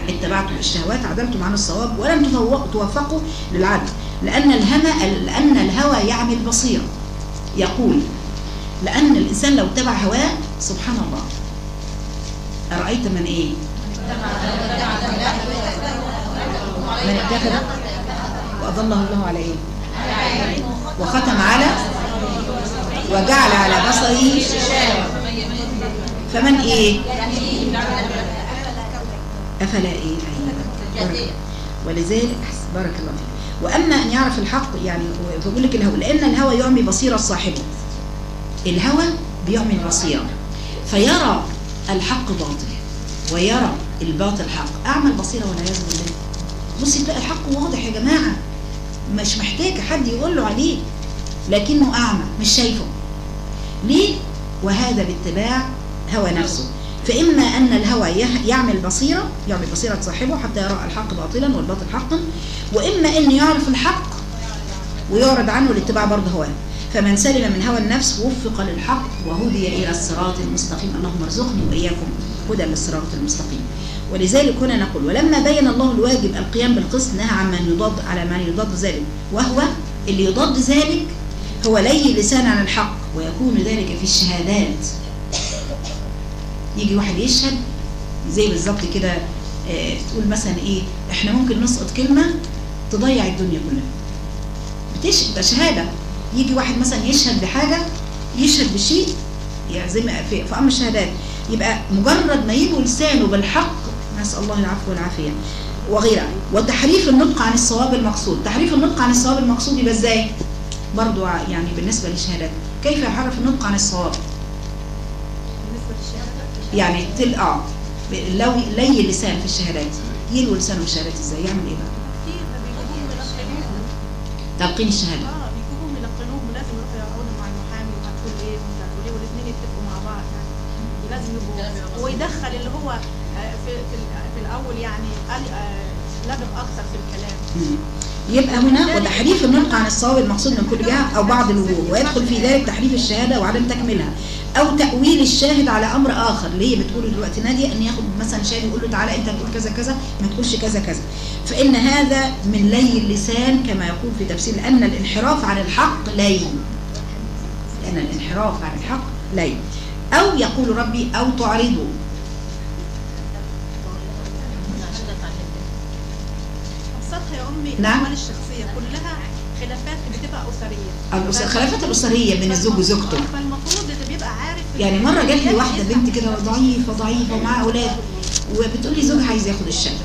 اتبعتم الشهوات عدلتم عن الصواب ولم توفقوا للعدل. لأن الهمى لأن الهوى يعمل بصيرة يقول لأن الإنسان لو اتبع هواه سبحان الله. أرأيت من إيه؟ من اتخذ وأضله الله على إيه؟ وختم على وجعل على بصره فمن إيه؟ أفلا إيه؟ ولذلك بارك الله فيك وأما أن يعرف الحق يعني بقول لك الهوى لأن الهوى يعمي بصيرة صاحبه الهوى بيعمي البصيرة فيرى الحق باطل ويرى الباطل حق أعمى البصيرة والعياذ بالله بصي تلاقي الحق واضح يا جماعة. مش محتاج حد يقول له عليه لكنه أعمى مش شايفه. ليه؟ وهذا باتباع هوى نفسه. فإما أن الهوى يعمل بصيرة يعمل بصيرة صاحبه حتى يرى الحق باطلا والباطل حقا وإما أن يعرف الحق ويعرض عنه الاتباع برضه هواه. فمن سلم من هوى النفس وفق للحق وهدي إلى الصراط المستقيم. اللهم ارزقني وإياكم هدى للصراط المستقيم. ولذلك هنا نقول ولما بين الله الواجب القيام بالقسط نهى عن من يضاد على من يضاد ذلك وهو اللي يضاد ذلك هو لي اللسان عن الحق ويكون ذلك في الشهادات. يجي واحد يشهد زي بالظبط كده آه، تقول مثلا إيه إحنا ممكن نسقط كلمة تضيع الدنيا كلها. بتش يبقى شهادة. يجي واحد مثلا يشهد بحاجة يشهد بشيء يعني زي ما في, أمر الشهادات. يبقى مجرد ما يجوا لسانه بالحق نسأل الله العفو والعافية. وغيرها. وتحريف النطق عن الصواب المقصود. تحريف النطق عن الصواب المقصود يبقى إزاي؟ برضو يعني بالنسبة للشهادات. كيف يحرف النطق عن الصواب؟ يعني تل آه. لو لي اللسان في الشهادات. يلوي لسانه في الشهادات إزاي؟ يعمل إيه بقى؟ كتير بيجيبوهم يلقنوهم تلقين الشهادة. آه بيجيبوهم يلقنوهم لازم يروحوا يقعدوا مع المحامي وهتقول إيه وانت هتقول إيه والاثنين يتفقوا مع بعض. يعني لازم يبقوا ويدخل اللي هو آه، في في, ال- في الأول يعني آه، لبق أكتر في الكلام. يبقى هنا وتحريف النطق عن الصواب المقصود من كل جهة أو بعض الوجوه ويدخل في ذلك تحريف الشهادة وعدم تكميلها أو تأويل الشاهد على أمر آخر اللي هي بتقوله دلوقتي نادية إن ياخد مثلا شاهد يقول له تعالى أنت تقول كذا كذا ما تقولش كذا كذا. فإن هذا من لي اللسان كما يقول في تفسير لأن الانحراف عن الحق لين. لأن الانحراف عن الحق لين. أو يقول ربي أو تعرضوا نعم. الشخصية كلها خلافات بتبقى أسرية. الخلافات الأسرية بين الزوج وزوجته. فالمفروض اللي بيبقى عارف يعني مرة جات لي واحدة بنت كده ضعيفة ضعيفة ومعاها أولاد وبتقول لي زوجها عايز ياخد الشقة.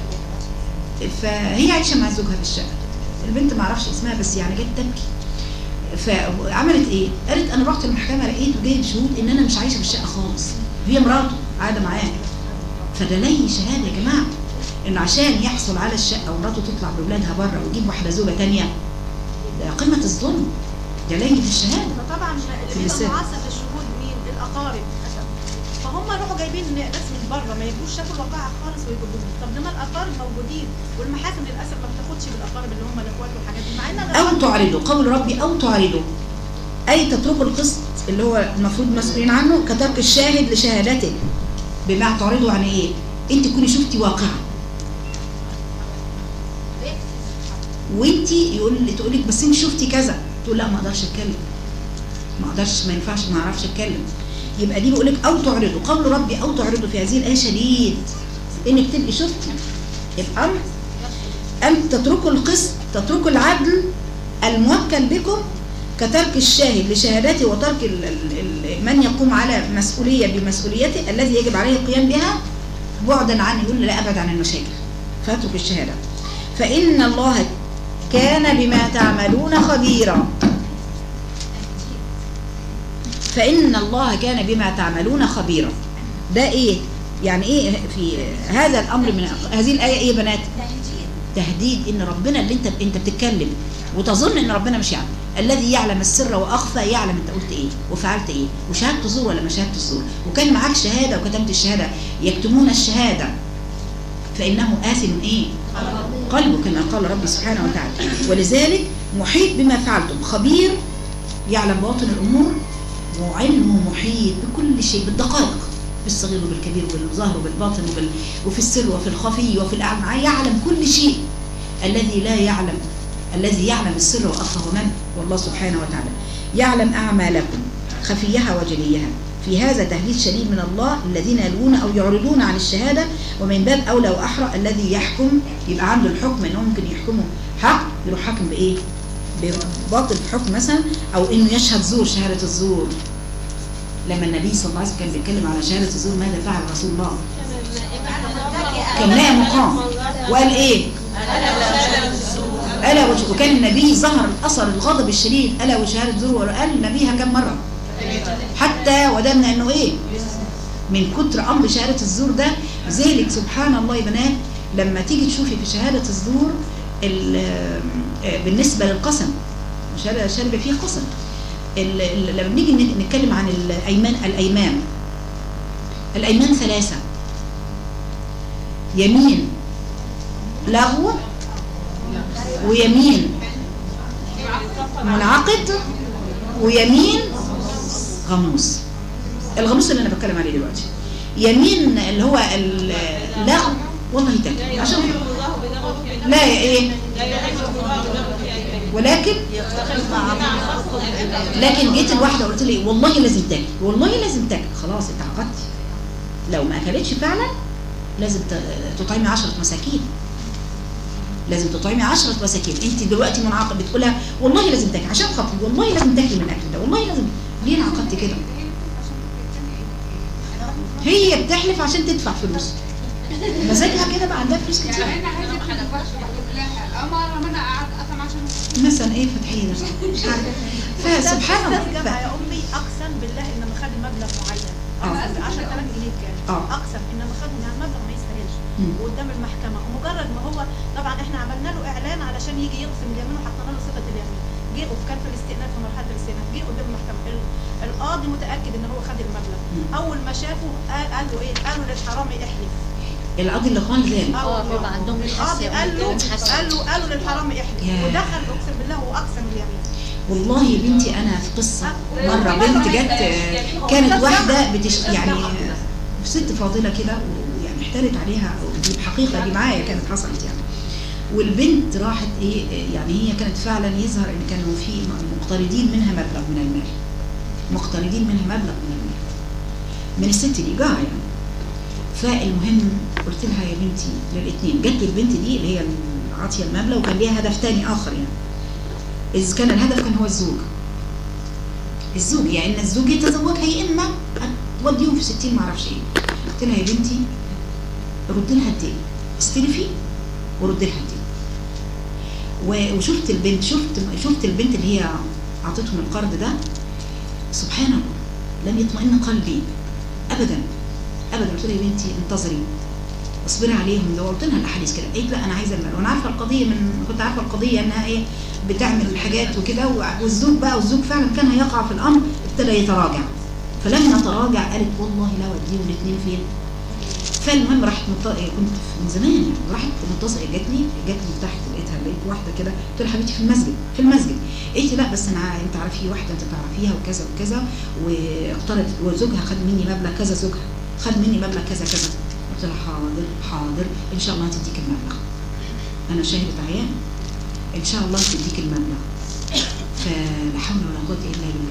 فهي عايشة مع زوجها في الشقة. البنت ما أعرفش اسمها بس يعني جت تبكي. فعملت إيه؟ قالت أنا رحت المحكمة لقيته جايب شهود إن أنا مش عايشة في الشقة خالص. هي مراته قاعدة معاه فده لي شهادة يا جماعة. انه عشان يحصل على الشقة ومراته تطلع بأولادها بره ويجيب واحدة زوجة تانية ده قمة الظلم ده الشهادة. فطبعا في اللي بيبقى. معاصر للشهود مين؟ الأقارب. فهم يروحوا جايبين ناس من بره ما يبقوش شافوا الواقعة خالص ويجيبوهم طب لما الأقارب موجودين والمحاكم للأسف ما بتاخدش بالأقارب اللي هم الإخوات والحاجات دي مع انها أو تعرضوا قول ربي أو تعرضوا. أي تتركوا القسط اللي هو المفروض مسؤولين عنه كترك الشاهد لشهادته. بما تعرضوا عن إيه؟ أنت تكوني شفتي واقعة. وأنت يقول لي تقول لك بس أنت شفتي كذا. تقول لا ما أقدرش أتكلم. ما أقدرش ما ينفعش ما أعرفش أتكلم. يبقى دي بيقول لك أو تعرضوا قول ربي أو تعرضوا في هذه الآية شديد إنك تبقي شفتي. الأمر أن تتركوا القسط تتركوا العدل الموكل بكم كترك الشاهد لشهادته وترك من يقوم على مسؤولية بمسؤوليته الذي يجب عليه القيام بها بعدا عن يقول لا أبعد عن المشاكل. فاترك الشهادة. فإن الله كان بما تعملون خبيرا. فإن الله كان بما تعملون خبيرا. ده إيه؟ يعني إيه في هذا الأمر من هذه الآية إيه بنات؟ تهديد. إن ربنا اللي أنت أنت بتتكلم. وتظن إن ربنا مش يعلم. الذي يعلم السر وأخفى يعلم أنت قلت إيه؟ وفعلت إيه؟ وشهادة زور ولا ما شهادة زور وكان معاك شهادة وكتمت الشهادة. يكتمون الشهادة. فإنه آثم إيه؟ قلبه كما قال ربي سبحانه وتعالى. ولذلك محيط بما فعلتم. خبير يعلم باطن الأمور وعلمه محيط بكل شيء بالدقائق بالصغير وبالكبير وبالظاهر وبالباطن وبال... وفي السر وفي الخفي وفي الأعمى يعلم كل شيء. الذي لا يعلم الذي يعلم السر وأخفى من والله سبحانه وتعالى يعلم أعمالكم خفيها وجليها. في هذا تهديد شديد من الله الذين يلوون أو يعرضون عن الشهادة ومن باب أولى وأحرى الذي يحكم يبقى عنده الحكم إنه ممكن يحكمه حق يروح حاكم بإيه؟ بباطل في حكم مثلا أو إنه يشهد زور شهادة الزور لما النبي صلى الله عليه وسلم كان بيتكلم على شهادة الزور ماذا فعل رسول الله؟ كان لا مقام وقال إيه؟ ألا وكان النبي ظهر أثر الغضب الشديد ألا وشهادة زور وقال نبيها كم مرة حتى ودنا أنه إيه؟ من كتر أمر شهادة الزور ده ذلك سبحان الله يا بنات لما تيجي تشوفي في شهادة الزور ال- بالنسبة للقسم شهادة فيه قسم. لما بنيجي نتكلم عن الأيمان الأيمان. الأيمان ثلاثة. يمين لغو ويمين منعقد ويمين غموس الغموس اللي أنا بتكلم عليه دلوقتي. يمين اللي هو اللغو والله تاكل عشان لا إيه؟ ولكن لكن جيت الواحده قلت لي والله لازم تاكل والله لازم تاكل خلاص انت عقدتي لو ما أكلتش فعلا لازم تطعمي 10 مساكين. لازم تطعمي 10 مساكين. انت دلوقتي منعقد بتقولها والله لازم تاكل عشان خاطري والله لازم تاكلي من الاكل ده والله لازم ليه انعقدتي كده؟ هي بتحلف عشان تدفع فلوس. مزاجها كده بقى عندها فلوس كتير. يعني أنا عايزه أنا فرش لها أمر ما أنا قاعد اقسم عشان مثلا إيه فتحية ده؟ فسبحان الله يا أمي أقسم بالله إن ما خد مبلغ معين. آه. 10000 جنيه كان آه. أقسم إن ما خد مبلغ ما يستاهلش. وقدام المحكمة. ومجرد ما هو طبعا إحنا عملنا له إعلان علشان يجي يقسم اليمين وحطينا له صيغه اليمين. جه وكان في الاستئناف في مرحلة الاستئناف جه قدام المحكمة. ال- القاضي متأكد إن هو خد المبلغ. أول ما شافه قال, له إيه؟ قالوا للحرامي احلف. القاضي اللي ذلك آه بيبقى عندهم القاضي قال له. قال له قالوا للحرامي احلف. ودخل أقسم بالله واقسم اليمين والله يا بنتي أنا في قصة. مرة بنت جت آه، كانت واحدة بتش يعني آه، ست فاضلة كده ويعني احتالت عليها دي بحقيقة دي معايا كانت حصلت يعني. والبنت راحت إيه يعني هي كانت فعلا يظهر إن كانوا في مقترضين منها مبلغ من المال. مقترضين منها مبلغ من المال. من الست دي جارة يعني فالمهم قلت لها يا بنتي للاثنين جت البنت دي اللي هي عاطية المبلغ وكان ليها هدف تاني آخر يعني. إذا كان الهدف كان هو الزوج. الزوج يعني إن الزوج يتزوجها يا إما توديهم في 60 ما أعرفش إيه. قلت لها يا بنتي رد لها الدين استلفي ورد لها وشفت البنت شفت شفت البنت اللي هي أعطتهم القرض ده. سبحان الله لم يطمئن قلبي. ابدا. ابدا. قلت لها يا بنتي انتظري. اصبري عليهم. لو قلت لها الأحاديث كده. قالت لا أنا عايزة المال. وأنا عارفة القضية من كنت عارفة القضية إنها إيه بتعمل حاجات وكده. والزوج بقى والزوج فعلا كان هيقع في الأمر ابتدى يتراجع. فلما تراجع قالت والله لا اوديهم الاثنين فين؟ فالمهم راحت مط... كنت من زمان. يعني راحت متصلة جات لي جات لي تحت لقيتها لقيت واحدة كده. قلت لها حبيبتي في المسجد في المسجد. قالت لي لا بس أنا أنت عارفه واحدة أنت تعرفيها وكذا وكذا. واقترضت وزوجها خد مني مبلغ كذا زوجها خد مني مبلغ كذا كذا. قلت لها حاضر حاضر. إن شاء الله هتديك المبلغ. أنا شاهدة عيان. إن شاء الله هتديك المبلغ. فلا حول ولا قوة إلا بالله.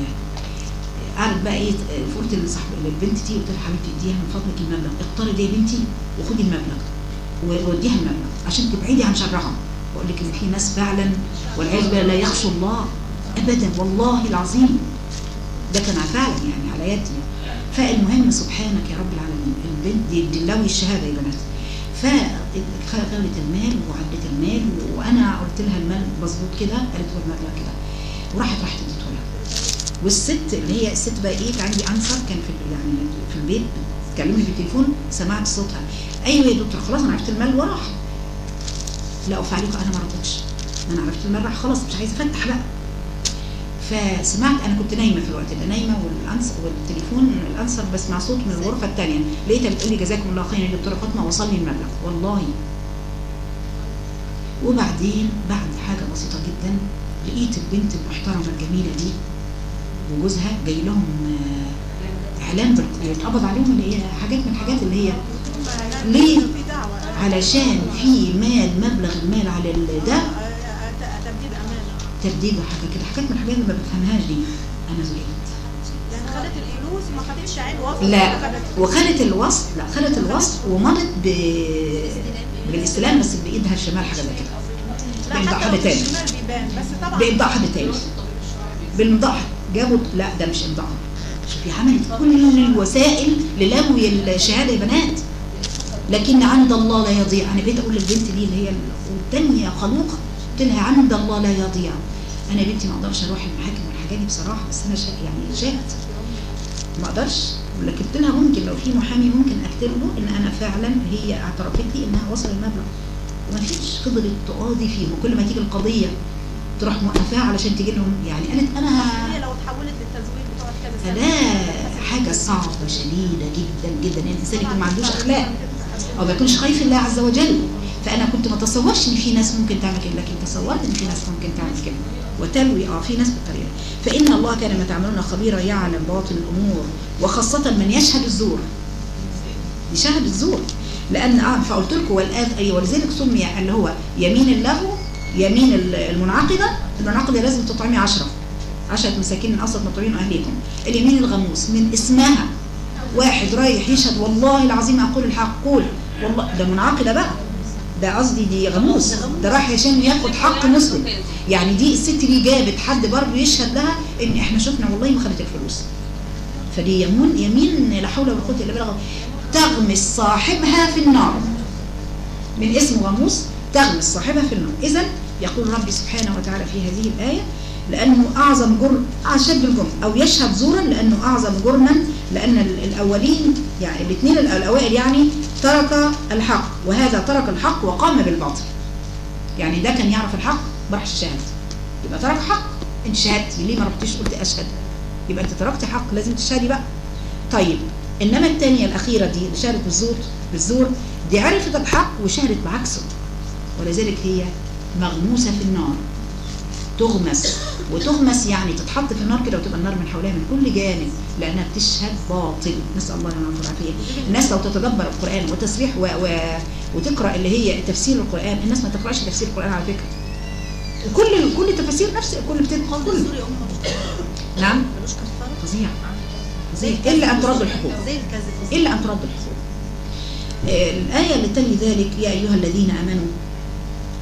قعدت بقى إيه فقلت لصاحب للبنت دي قلت لها حبيبتي اديها من فضلك المبلغ اقترضي يا بنتي وخدي المبلغ ووديها المبلغ عشان تبعدي عن شرها. بقول لك إن في ناس فعلا والعياذ لا يخشوا الله ابدا والله العظيم. ده كان فعلا يعني على يدي. فالمهم سبحانك يا رب العالمين البنت دي دلوي الشهادة يا بنات فغلت المال وعدت المال وأنا قلت لها المال مظبوط كده قالت هو المبلغ كده. وراحت راحت والست اللي هي الست بقى إيه؟ عندي انسر كان في يعني في البيت تكلمني في التليفون سمعت صوتها. أيوه يا دكتور خلاص أنا عرفت المال وراح. لا افعلك أنا ما ردتش أنا عرفت المال راح خلاص مش عايزة أفتح بقى. فسمعت أنا كنت نايمة في الوقت ده نايمة وال answer والتليفون ال answer بسمع صوت من الغرفة الثانية لقيتها بتقول لي جزاكم الله خيرا يا دكتورة فاطمة وصل لي المبلغ. والله. وبعدين بعد حاجة بسيطة جدا لقيت البنت المحترمة الجميلة دي وجوزها جاي لهم آه، إعلان بال- يتقبض عليهم اللي هي حاجات من الحاجات اللي هي ليه؟ علشان في مال مبلغ المال على ده تبديد وحاجة كده. حاجات من الحاجات اللي ما بفهمهاش دي. أنا زهقت يعني خدت الفلوس وما خدتش عين وصل لا. خدت- وخدت الوصل لا خدت الوصل ومضت ب... بالاستلام بس بإيدها الشمال حاجة زي كده. حتى حد تاني. بإمضاء حد تاني. بالمضاء جابوا لا ده مش إمضاء شوفي عملت كل الوسائل للغو الشهادة يا بنات. لكن عند الله لا يضيع. أنا بقيت أقول للبنت دي اللي هي الثانية خلوقة قلت لها عند الله لا يضيع. أنا بنتي ما أقدرش أروح المحاكم والحاجات دي بصراحة بس أنا. يعني شاهد ما أقدرش. لكن قلت لها ممكن لو في محامي ممكن اكتب له إن أنا فعلا هي اعترفت لي إنها وصل المبلغ. وما فيش فضلت تقاضي فيه وكل ما تيجي القضية تروح موقفاها علشان تجي لهم. يعني قالت أنا هي لو اتحولت للتزوير بتقعد كذا سنة. فده حاجة صعبة شديدة جدا جدا. يعني الإنسان يكون ما عندوش أخلاق أو ما يكونش خايف الله عز وجل. فأنا كنت ما تصورش إن في ناس ممكن تعمل كده لكن تصورت إن في ناس ممكن تعمل كده. وتلوي آه في ناس بالطريقة. فإن الله كان ما تعملون خبيرا يعلم باطن الأمور وخاصة من يشهد الزور. يشهد الزور. لأن آه فقلت لكم والآن أي ولذلك سمي اللي هو يمين اللغو يمين المنعقدة. المنعقدة لازم تطعمي عشرة. عشرة مساكين من أوسط مطعمين أهليكم. اليمين الغموس من اسمها. واحد رايح يشهد والله العظيم أقول الحق. قول. والله ده منعقدة بقى. ده قصدي دي غموس. ده راح عشان ياخد حق مسلم. يعني دي الست دي جابت حد برضه يشهد لها إن إحنا شفنا والله ما خدت الفلوس. فدي يمين يمين لا حول ولا قوة إلا بالله. تغمس صاحبها في النار. من اسم غموس تغمس صاحبها في النار. اذا يقول ربي سبحانه وتعالى في هذه الآية لأنه أعظم جرم اشد الجرم أو يشهد زورا لأنه أعظم جرما لأن ال- الأولين يعني الاثنين الأوائل يعني ترك الحق وهذا ترك الحق وقام بالباطل. يعني ده كان يعرف الحق ما راحش شهد يبقى ترك حق أنت شهدتي ليه ما رحتيش قلت أشهد؟ يبقى أنت تركتي حق لازم تشهدي بقى. طيب إنما الثانية الأخيرة دي اللي شهدت بالزور بالزور دي عرفت الحق وشهدت بعكسه. ولذلك هي مغموسة في النار. تغمس. وتغمس يعني تتحط في النار كده وتبقى النار من حولها من كل جانب لأنها بتشهد باطل. نسأل الله لنا والعافية. الناس لو تتدبر القرآن وتسبيح و... و... وتقرأ اللي هي تفسير القرآن الناس ما تقرأش تفسير القرآن على فكرة. كل كل تفاسير نفس كل بتدخل كل. نعم. فظيع. فظيع. إلا أن ترد الحقوق. الكذب إلا أن ترد الحقوق. آه، الآية اللي تلي ذلك يا أيها الذين آمنوا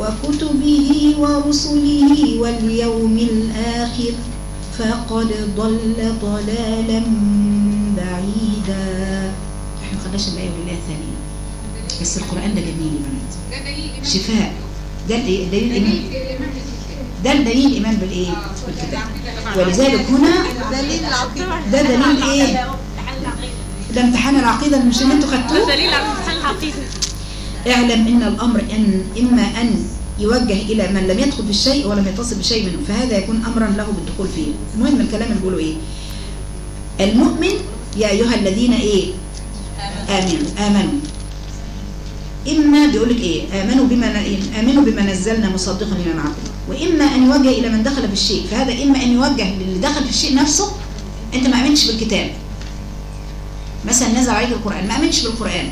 وكتبه ورسله واليوم الآخر فقد ضل ضلالا بعيدا إحنا ما خدناش الآية والآية الثانية بس القرآن ده جميل يا بنات دليل شفاء ده دليل الإيمان دليل. ده الدليل الإيمان بالإيه؟ بالكتاب. ولذلك هنا دليل ده دليل إيه؟ ده امتحان العقيدة مش اللي أنتوا خدتوه دليل امتحان العقيدة اعلم إن الأمر إن إما أن يوجه إلى من لم يدخل في الشيء ولم يتصل بشيء منه فهذا يكون امرا له بالدخول فيه. المهم الكلام اللي بيقولوا إيه؟ المؤمن يا أيها الذين إيه؟ آمنوا. آمنوا. إما بيقول لك إيه؟ آمنوا بما ن- آمنوا بما نزلنا مصدقا لما معكم. وإما أن يوجه إلى من دخل في الشيء. فهذا إما أن يوجه للي دخل في الشيء نفسه أنت ما آمنتش بالكتاب. مثلا نزل عليك القرآن ما آمنتش بالقرآن.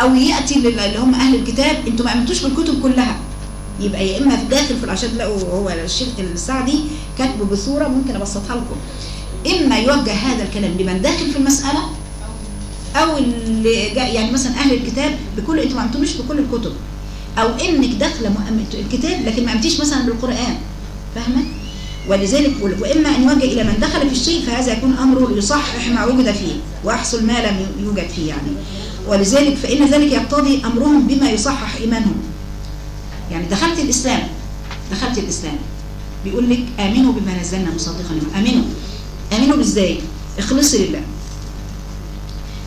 أو يأتي لل- اللي هم أهل الكتاب أنتوا ما امنتوش بالكتب كلها. يبقى يا إما في داخل في العشان تلاقوا هو الشيخ السعدي كاتبه بصورة ممكن أبسطها لكم. إما يوجه هذا الكلام لمن داخل في المسألة أو اللي يعني مثلا أهل الكتاب بكل أنتوا ما امنتوش بكل الكتب. أو إنك داخله الكتاب لكن ما امنتيش مثلا بالقرآن. فاهمة؟ ولذلك وإما أن يوجه إلى من دخل في الشيء فهذا يكون امره ليصحح ما وجد فيه واحصل ما لم يوجد فيه يعني. ولذلك فإن ذلك يقتضي أمرهم بما يصحح إيمانهم. يعني دخلت الإسلام دخلت الإسلام. بيقول لك آمنوا بما نزلنا مصدقا لما آمنوا. آمنوا بإزاي؟ اخلصي لله.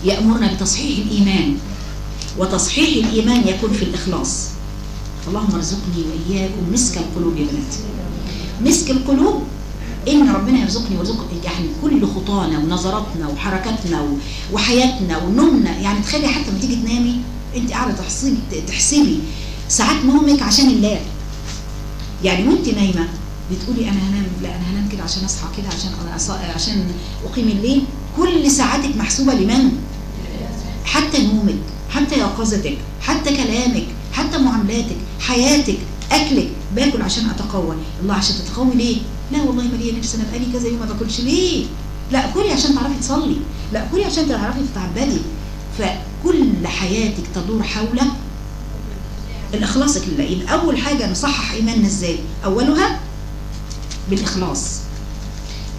يأمرنا بتصحيح الإيمان. وتصحيح الإيمان يكون في الإخلاص. اللهم ارزقني وإياكم مسك القلوب يا بنات. مسك القلوب إن ربنا يرزقني ويرزق يعني كل خطانا ونظراتنا وحركاتنا وحياتنا ونومنا يعني تخيلي حتى لما تيجي تنامي أنت قاعدة تحسبي تحسبي ساعات نومك عشان الله يعني وأنت نايمة بتقولي أنا هنام لا أنا هنام كده عشان أصحى كده عشان عشان أقيم الليل. كل ساعاتك محسوبة لمن؟ حتى نومك حتى يقظتك حتى كلامك حتى معاملاتك حياتك أكلك. باكل عشان أتقوى. الله عشان تتقوي ليه؟ لا والله ما ليا نفسي أنا بقالي كذا يوم ما باكلش. ليه؟ لا كلي عشان تعرفي تصلي. لا كلي عشان تعرفي تتعبدي. فكل حياتك تدور حول الاخلاص لله. يبقى أول حاجة نصحح إيماننا إزاي؟ أولها بالإخلاص.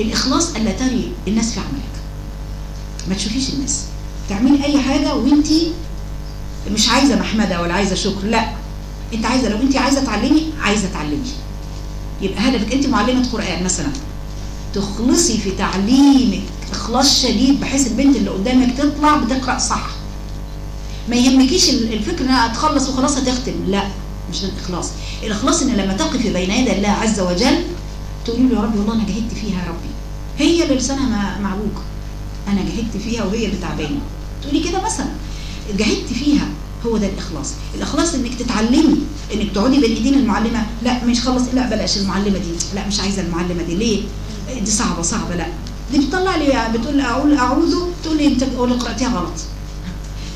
الإخلاص الا تري الناس في عملك. ما تشوفيش الناس. تعملي أي حاجة وانت مش عايزة محمدة ولا عايزة شكر. لا. انت عايزه لو انت عايزه تعلمي عايزه تعلمي. يبقى هدفك انت معلمة قرآن مثلا. تخلصي في تعليمك إخلاص شديد بحيث البنت اللي قدامك تطلع بتقرأ صح. ما يهمكيش ال- الفكر إنها تخلص وخلاص هتختم. لا مش ده الإخلاص. الإخلاص إن لما تقفي بين يدي الله عز وجل تقولي له يا ربي والله أنا جهدت فيها يا ربي. هي اللي لسانها مع- معوج. أنا جهدت فيها وهي اللي تعبانة. تقولي كده مثلا. جهدت فيها. هو ده الإخلاص. الإخلاص إنك تتعلمي إنك تقعدي بين إيدين المعلمة لا مش خلص لا بلاش المعلمة دي لا مش عايزة المعلمة دي. ليه؟ دي صعبة صعبة لا. دي بتطلع لي بتقول أقول أعوذ تقول لي أنت قول قرأتيها غلط.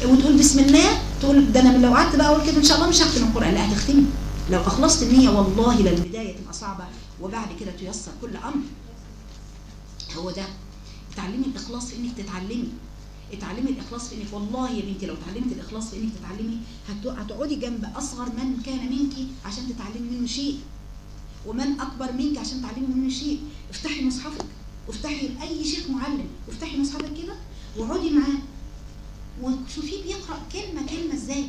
وتقول بسم الله تقول ده أنا لو قعدت بقى أقول كده إن شاء الله مش هختم القرآن. لا هتختمي. لو أخلصت النية والله للبداية تبقى صعبة. وبعد كده تيسر كل أمر. هو ده. تعلمي الإخلاص في إنك تتعلمي. اتعلمي الإخلاص في إنك والله يا بنتي لو اتعلمت الإخلاص في إنك تتعلمي هت- هتقعدي جنب أصغر من كان منك عشان تتعلمي منه شيء ومن أكبر منك عشان تعلمي منه شيء. افتحي مصحفك وافتحي اي شيخ معلم وافتحي مصحفك كده واقعدي معاه وشوفيه بيقرأ كلمة كلمة إزاي؟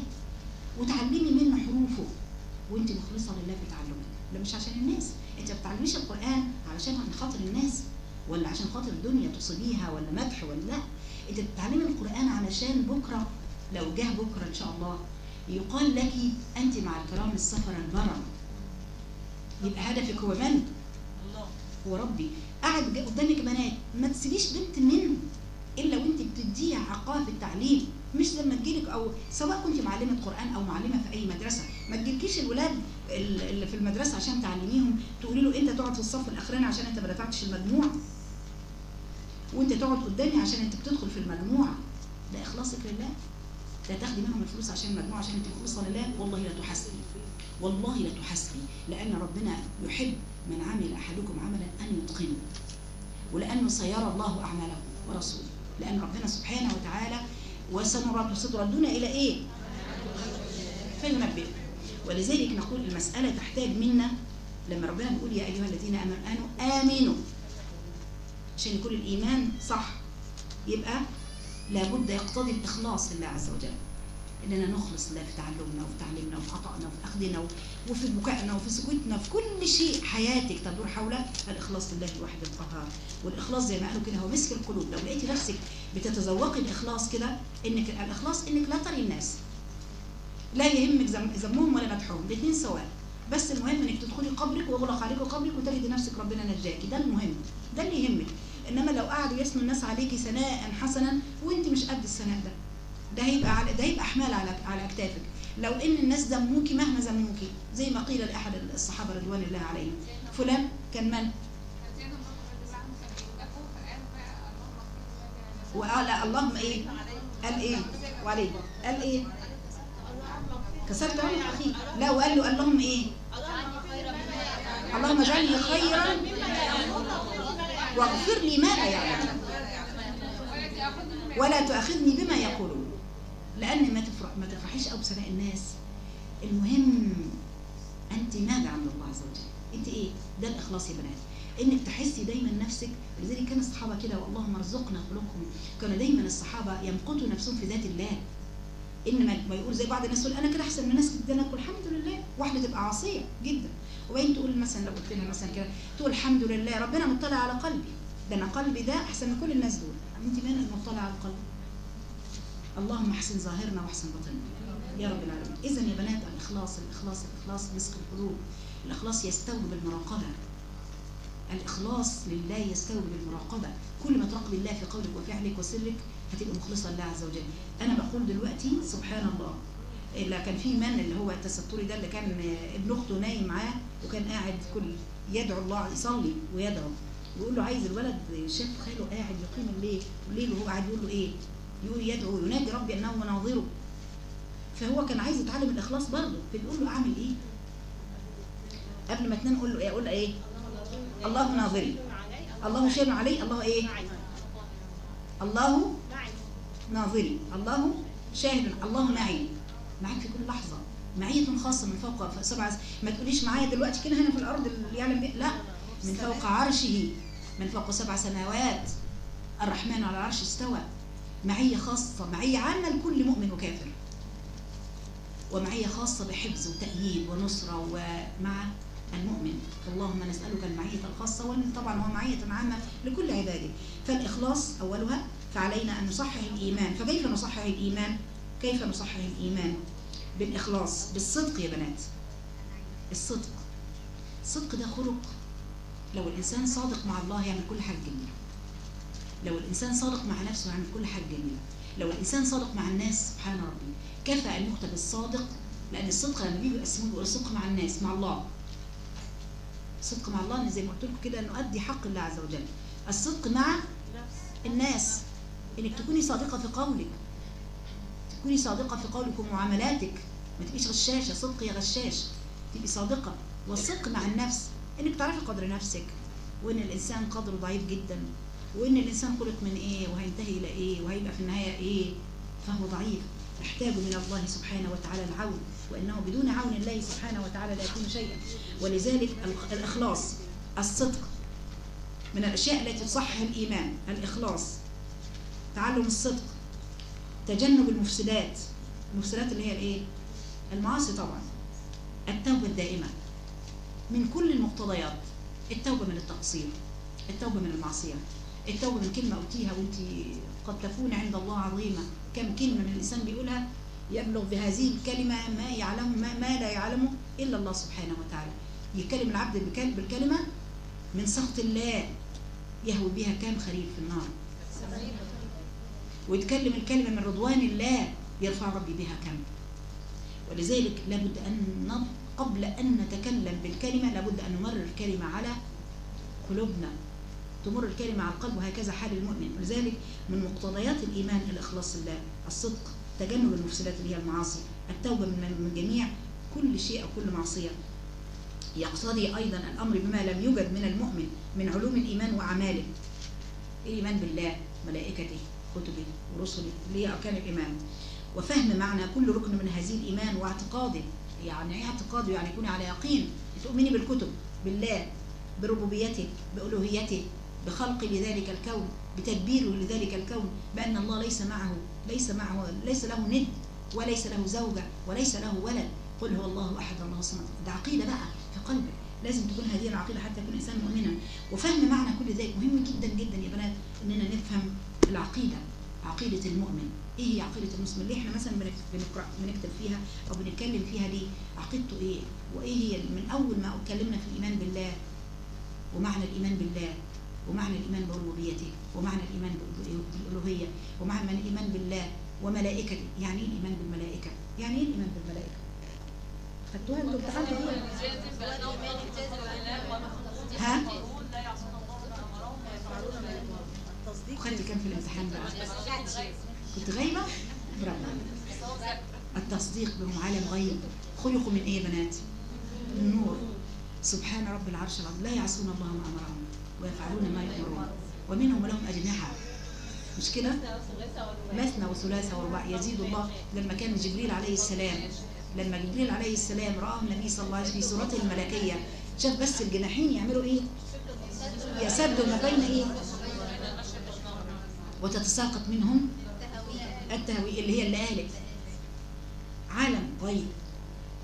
وتعلمي منه حروفه. وانت مخلصة لله في تعلمك. لا مش عشان الناس. انت ما بتعلميش القرآن علشان عشان خاطر الناس ولا عشان خاطر الدنيا تصيبيها ولا مدح ولا لا. انت بتتعلمي القرآن علشان بكرة لو جه بكرة إن شاء الله يقال لك أنت مع الكرام السفر البرر يبقى هدفك هو من؟ هو ربي. قاعد قدامك بنات ما تسيبيش بنت منهم إلا وأنت بتديها عقاب التعليم. مش لما تجيلك أو سواء كنت معلمة قرآن أو معلمة في أي مدرسة. ما تجيلكيش الولاد ال- اللي في المدرسة عشان تعلميهم تقولي له أنت تقعد في الصف الأخراني عشان أنت ما دفعتش المجموع. وانت تقعد قدامي عشان انت بتدخل في المجموعة. ده اخلاصك لله لا تاخدي منهم الفلوس عشان المجموعة عشان انت مخلصه لله والله لا تحاسبي والله لا تحاسبي لأن ربنا يحب من عمل أحدكم عملا أن يتقنه. ولأنه سيرى الله أعماله ورسوله. لأن ربنا سبحانه وتعالى وسنرد ستردون إلى إيه؟ فينبئكم ولذلك نقول المسألة تحتاج منا لما ربنا بيقول يا أيها الذين آمنوا آمنوا. عشان يكون الإيمان صح. يبقى لابد يقتضي الإخلاص لله عز وجل. إننا نخلص لله في تعلمنا وفي تعليمنا وفي عطائنا وفي أخذنا وفي بكائنا وفي سكوتنا في كل شيء حياتك تدور حول الإخلاص لله الواحد القهار. والإخلاص زي ما قالوا كده هو مسك القلوب. لو لقيتي نفسك بتتذوقي الإخلاص كده إنك الإخلاص إنك لا تري الناس. لا يهمك ذم- ذمهم ولا مدحهم الاثنين سواء. بس المهم إنك تدخلي قبرك وأغلق عليك قبرك وتجدي نفسك ربنا نجاكي ده المهم. ده اللي يهمك. إنما لو قعدوا يثنوا الناس عليكي ثناء حسنا وانت مش قد الثناء ده. ده هيبقى ده هيبقى حمال على على اكتافك لو إن الناس ذموكي مهما ذموكي زي ما قيل لأحد الصحابة رضوان الله عليهم. فلان كان من؟ وقال اللهم إيه؟ قال إيه؟ وعليه قال إيه؟ كسرت عنق اخيك لا وقال له اللهم إيه؟ اللهم اجعلني خيرا. واغفر لي ما لا يعلم ولا تؤاخذني بما يقولون. لأن ما تفرح ما تفرحيش قوي بثناء الناس. المهم أنت ماذا عند الله عز وجل؟ أنت إيه؟ ده الإخلاص يا بنات. إنك تحسي دايما نفسك لذلك كان الصحابة كده واللهم ارزقنا خلقهم كانوا دايما الصحابة يمقتوا نفسهم في ذات الله. انما ما يقول زي بعض الناس تقول أنا كده أحسن من الناس جدا أقول الحمد لله. واحدة تبقى عاصيه جدا. وبعدين تقول مثلا لو قلت لها مثلا كده تقول الحمد لله ربنا مطلع على قلبي. ده أنا قلبي ده أحسن من كل الناس دول. أنت مالك مطلع على القلب؟ اللهم أحسن ظاهرنا وأحسن باطننا يا رب العالمين. اذا يا بنات الإخلاص الإخلاص الإخلاص مسك القلوب. الإخلاص يستوجب المراقبة. الإخلاص لله يستوجب المراقبة. كل ما تراقب الله في قولك وفعلك وسرك هتبقى مخلصة لله عز وجل أنا بقول دلوقتي سبحان الله اللي كان في من اللي هو التستوري ده اللي كان ابن أخته نايم معاه وكان قاعد كل يدعو الله يصلي ويدعو. يقول له عايز الولد شاف خاله قاعد يقيم الليل الليل وهو قاعد يقول له إيه؟ يقول يدعو ينادي ربي أنه مناظره فهو كان عايز يتعلم الإخلاص برضه. فبيقول له أعمل إيه؟ قبل ما تنام قول له إيه؟ أقول إيه؟ الله ناظري. الله شاهد علي. الله إيه؟ الله ناظري. الله شاهد الله معي. معاك في كل لحظة. معية خاصة من فوق سبع ما تقوليش معايا دلوقتي كده هنا في الأرض اللي يعلم لا من فوق عرشه من فوق سبع سماوات. الرحمن على العرش استوى. معية خاصة معية عامة لكل مؤمن وكافر. ومعية خاصة بحفظ وتأييد ونصرة ومع المؤمن. اللهم نسألك المعية الخاصة وطبعا هو معية عامة لكل عباده. فالإخلاص أولها فعلينا أن نصحح الإيمان. فكيف نصحح الإيمان؟ كيف نصحح الإيمان؟ بالإخلاص بالصدق يا بنات. الصدق. الصدق ده خلق. لو الإنسان صادق مع الله يعمل كل حاجة جميلة. لو الإنسان صادق مع نفسه يعمل كل حاجة جميلة. لو الإنسان صادق مع الناس سبحان ربي. كفى أن يكتب الصادق؟ لأن الصدق لما بيجوا يقسموه بيقولوا الصدق مع الناس مع الله. الصدق مع الله زي ما قلت لكم كده نؤدي حق الله عز وجل. الصدق مع الناس. إنك تكوني صادقة في قولك. تكوني صادقة في قولك ومعاملاتك. ما تبقيش غشاشة صدق يا غشاش. تبقي صادقة. والصدق مع النفس. إنك تعرفي قدر نفسك. وإن الإنسان قدره ضعيف جدا. وإن الإنسان خلق من إيه؟ وهينتهي إلى إيه؟ وهيبقى في النهاية إيه؟ فهو ضعيف. يحتاج من الله سبحانه وتعالى العون. وإنه بدون عون الله سبحانه وتعالى لا يكون شيئا. ولذلك الإخلاص الصدق. من الأشياء التي تصحح الإيمان. الإخلاص. تعلم الصدق تجنب المفسدات. المفسدات اللي هي الإيه؟ المعاصي طبعا. التوبة الدائمة من كل المقتضيات. التوبة من التقصير التوبة من المعصية. التوبة من كلمة قلتيها وأنت قد تكون عند الله عظيمة. كم كلمة من الانسان بيقولها يبلغ بهذه الكلمة ما يعلم ما, ما لا يعلمه إلا الله سبحانه وتعالى. يكلم العبد بالكلمة من سخط الله يهوي بها كام خريف في النار. ويتكلم الكلمة من رضوان الله يرفع ربي بها كم. ولذلك لابد أن قبل أن نتكلم بالكلمة لابد أن نمرر الكلمة على قلوبنا. تمر الكلمة على القلب وهكذا حال المؤمن. ولذلك من مقتضيات الإيمان الإخلاص لله الصدق تجنب المفسدات اللي هي المعاصي التوبة من جميع كل شيء أو كل معصية. يقتضي أيضا الأمر بما لم يوجد من المؤمن من علوم الإيمان وأعماله. الإيمان بالله ملائكته كتبه ورسله اللي هي أركان الإيمان. وفهم معنى كل ركن من هذه الإيمان واعتقاده يعني إيه اعتقاده يعني يكون على يقين. تؤمني بالكتب بالله بربوبيته بألوهيته بخلق لذلك الكون بتدبيره لذلك الكون بأن الله ليس معه ليس معه ليس له ند وليس له زوجة وليس له ولد. قل هو الله أحد الله الصمد ده عقيدة بقى في قلبك لازم تكون هذه العقيدة حتى يكون الإنسان مؤمنا وفهم معنى كل ذلك مهم جدا جدا يا بنات إننا نفهم العقيدة عقيدة المؤمن. إيه هي عقيدة المسلم؟ اللي إحنا مثلا بنقرأ بنكتب فيها أو بنتكلم فيها دي عقيدته إيه؟ وإيه هي من أول ما اتكلمنا في الإيمان بالله؟ ومعنى الإيمان بالله ومعنى الإيمان بربوبيته ومعنى الإيمان بالألوهية ومعنى الإيمان بالله وملائكته. يعني إيه الإيمان بالملائكة؟ يعني إيه الإيمان بالملائكة؟ خدتوها أنتوا امتحنتوا ها؟ وخدتي كام في الامتحان بقى. كنت غايبة؟ برافو التصديق بهم عالم غيب خلقوا من إيه يا بنات؟ من نور. سبحان رب العرش العظيم. لا يعصون الله ما أمرهم ويفعلون ما يؤمرون ومنهم لهم أجنحة. مش كده؟ مثنى وثلاثة ورباع يزيد الله لما كان جبريل عليه السلام. لما جبريل عليه السلام رآه النبي صلى الله عليه وسلم في صورته الملكية. شاف بس الجناحين يعملوا إيه؟ يسدوا ما بين إيه؟ وتتساقط منهم التهوي اللي هي قالت عالم غيب.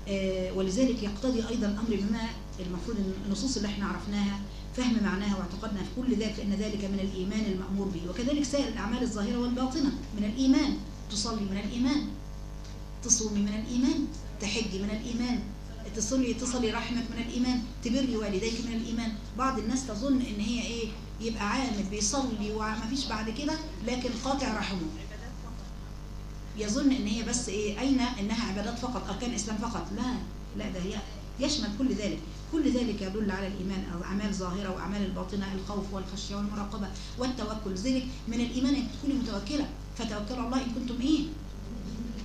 آه ولذلك يقتضي أيضا الامر بما المفروض النصوص اللي إحنا عرفناها فهم معناها واعتقدنا في كل ذلك إن ذلك من الإيمان المأمور به. وكذلك سائر الأعمال الظاهرة والباطنة من الإيمان. تصلي من الإيمان. تصومي من الإيمان. تحجي من الإيمان. تصلي تصلي رحمك من الإيمان. تبري والديك من الإيمان. بعض الناس تظن إن هي إيه؟ يبقى عامل بيصلي وما فيش بعد كده لكن قاطع رحمه. يظن إن هي بس إيه أين إنها عبادات فقط اركان إسلام فقط؟ لا لا ده هي يشمل كل ذلك. كل ذلك يدل على الإيمان أو أعمال ظاهرة وأعمال الباطنة الخوف والخشية والمراقبة والتوكل. ذلك من الإيمان إنك تكوني متوكلة. فتوكلوا على الله إن كنتم إيه؟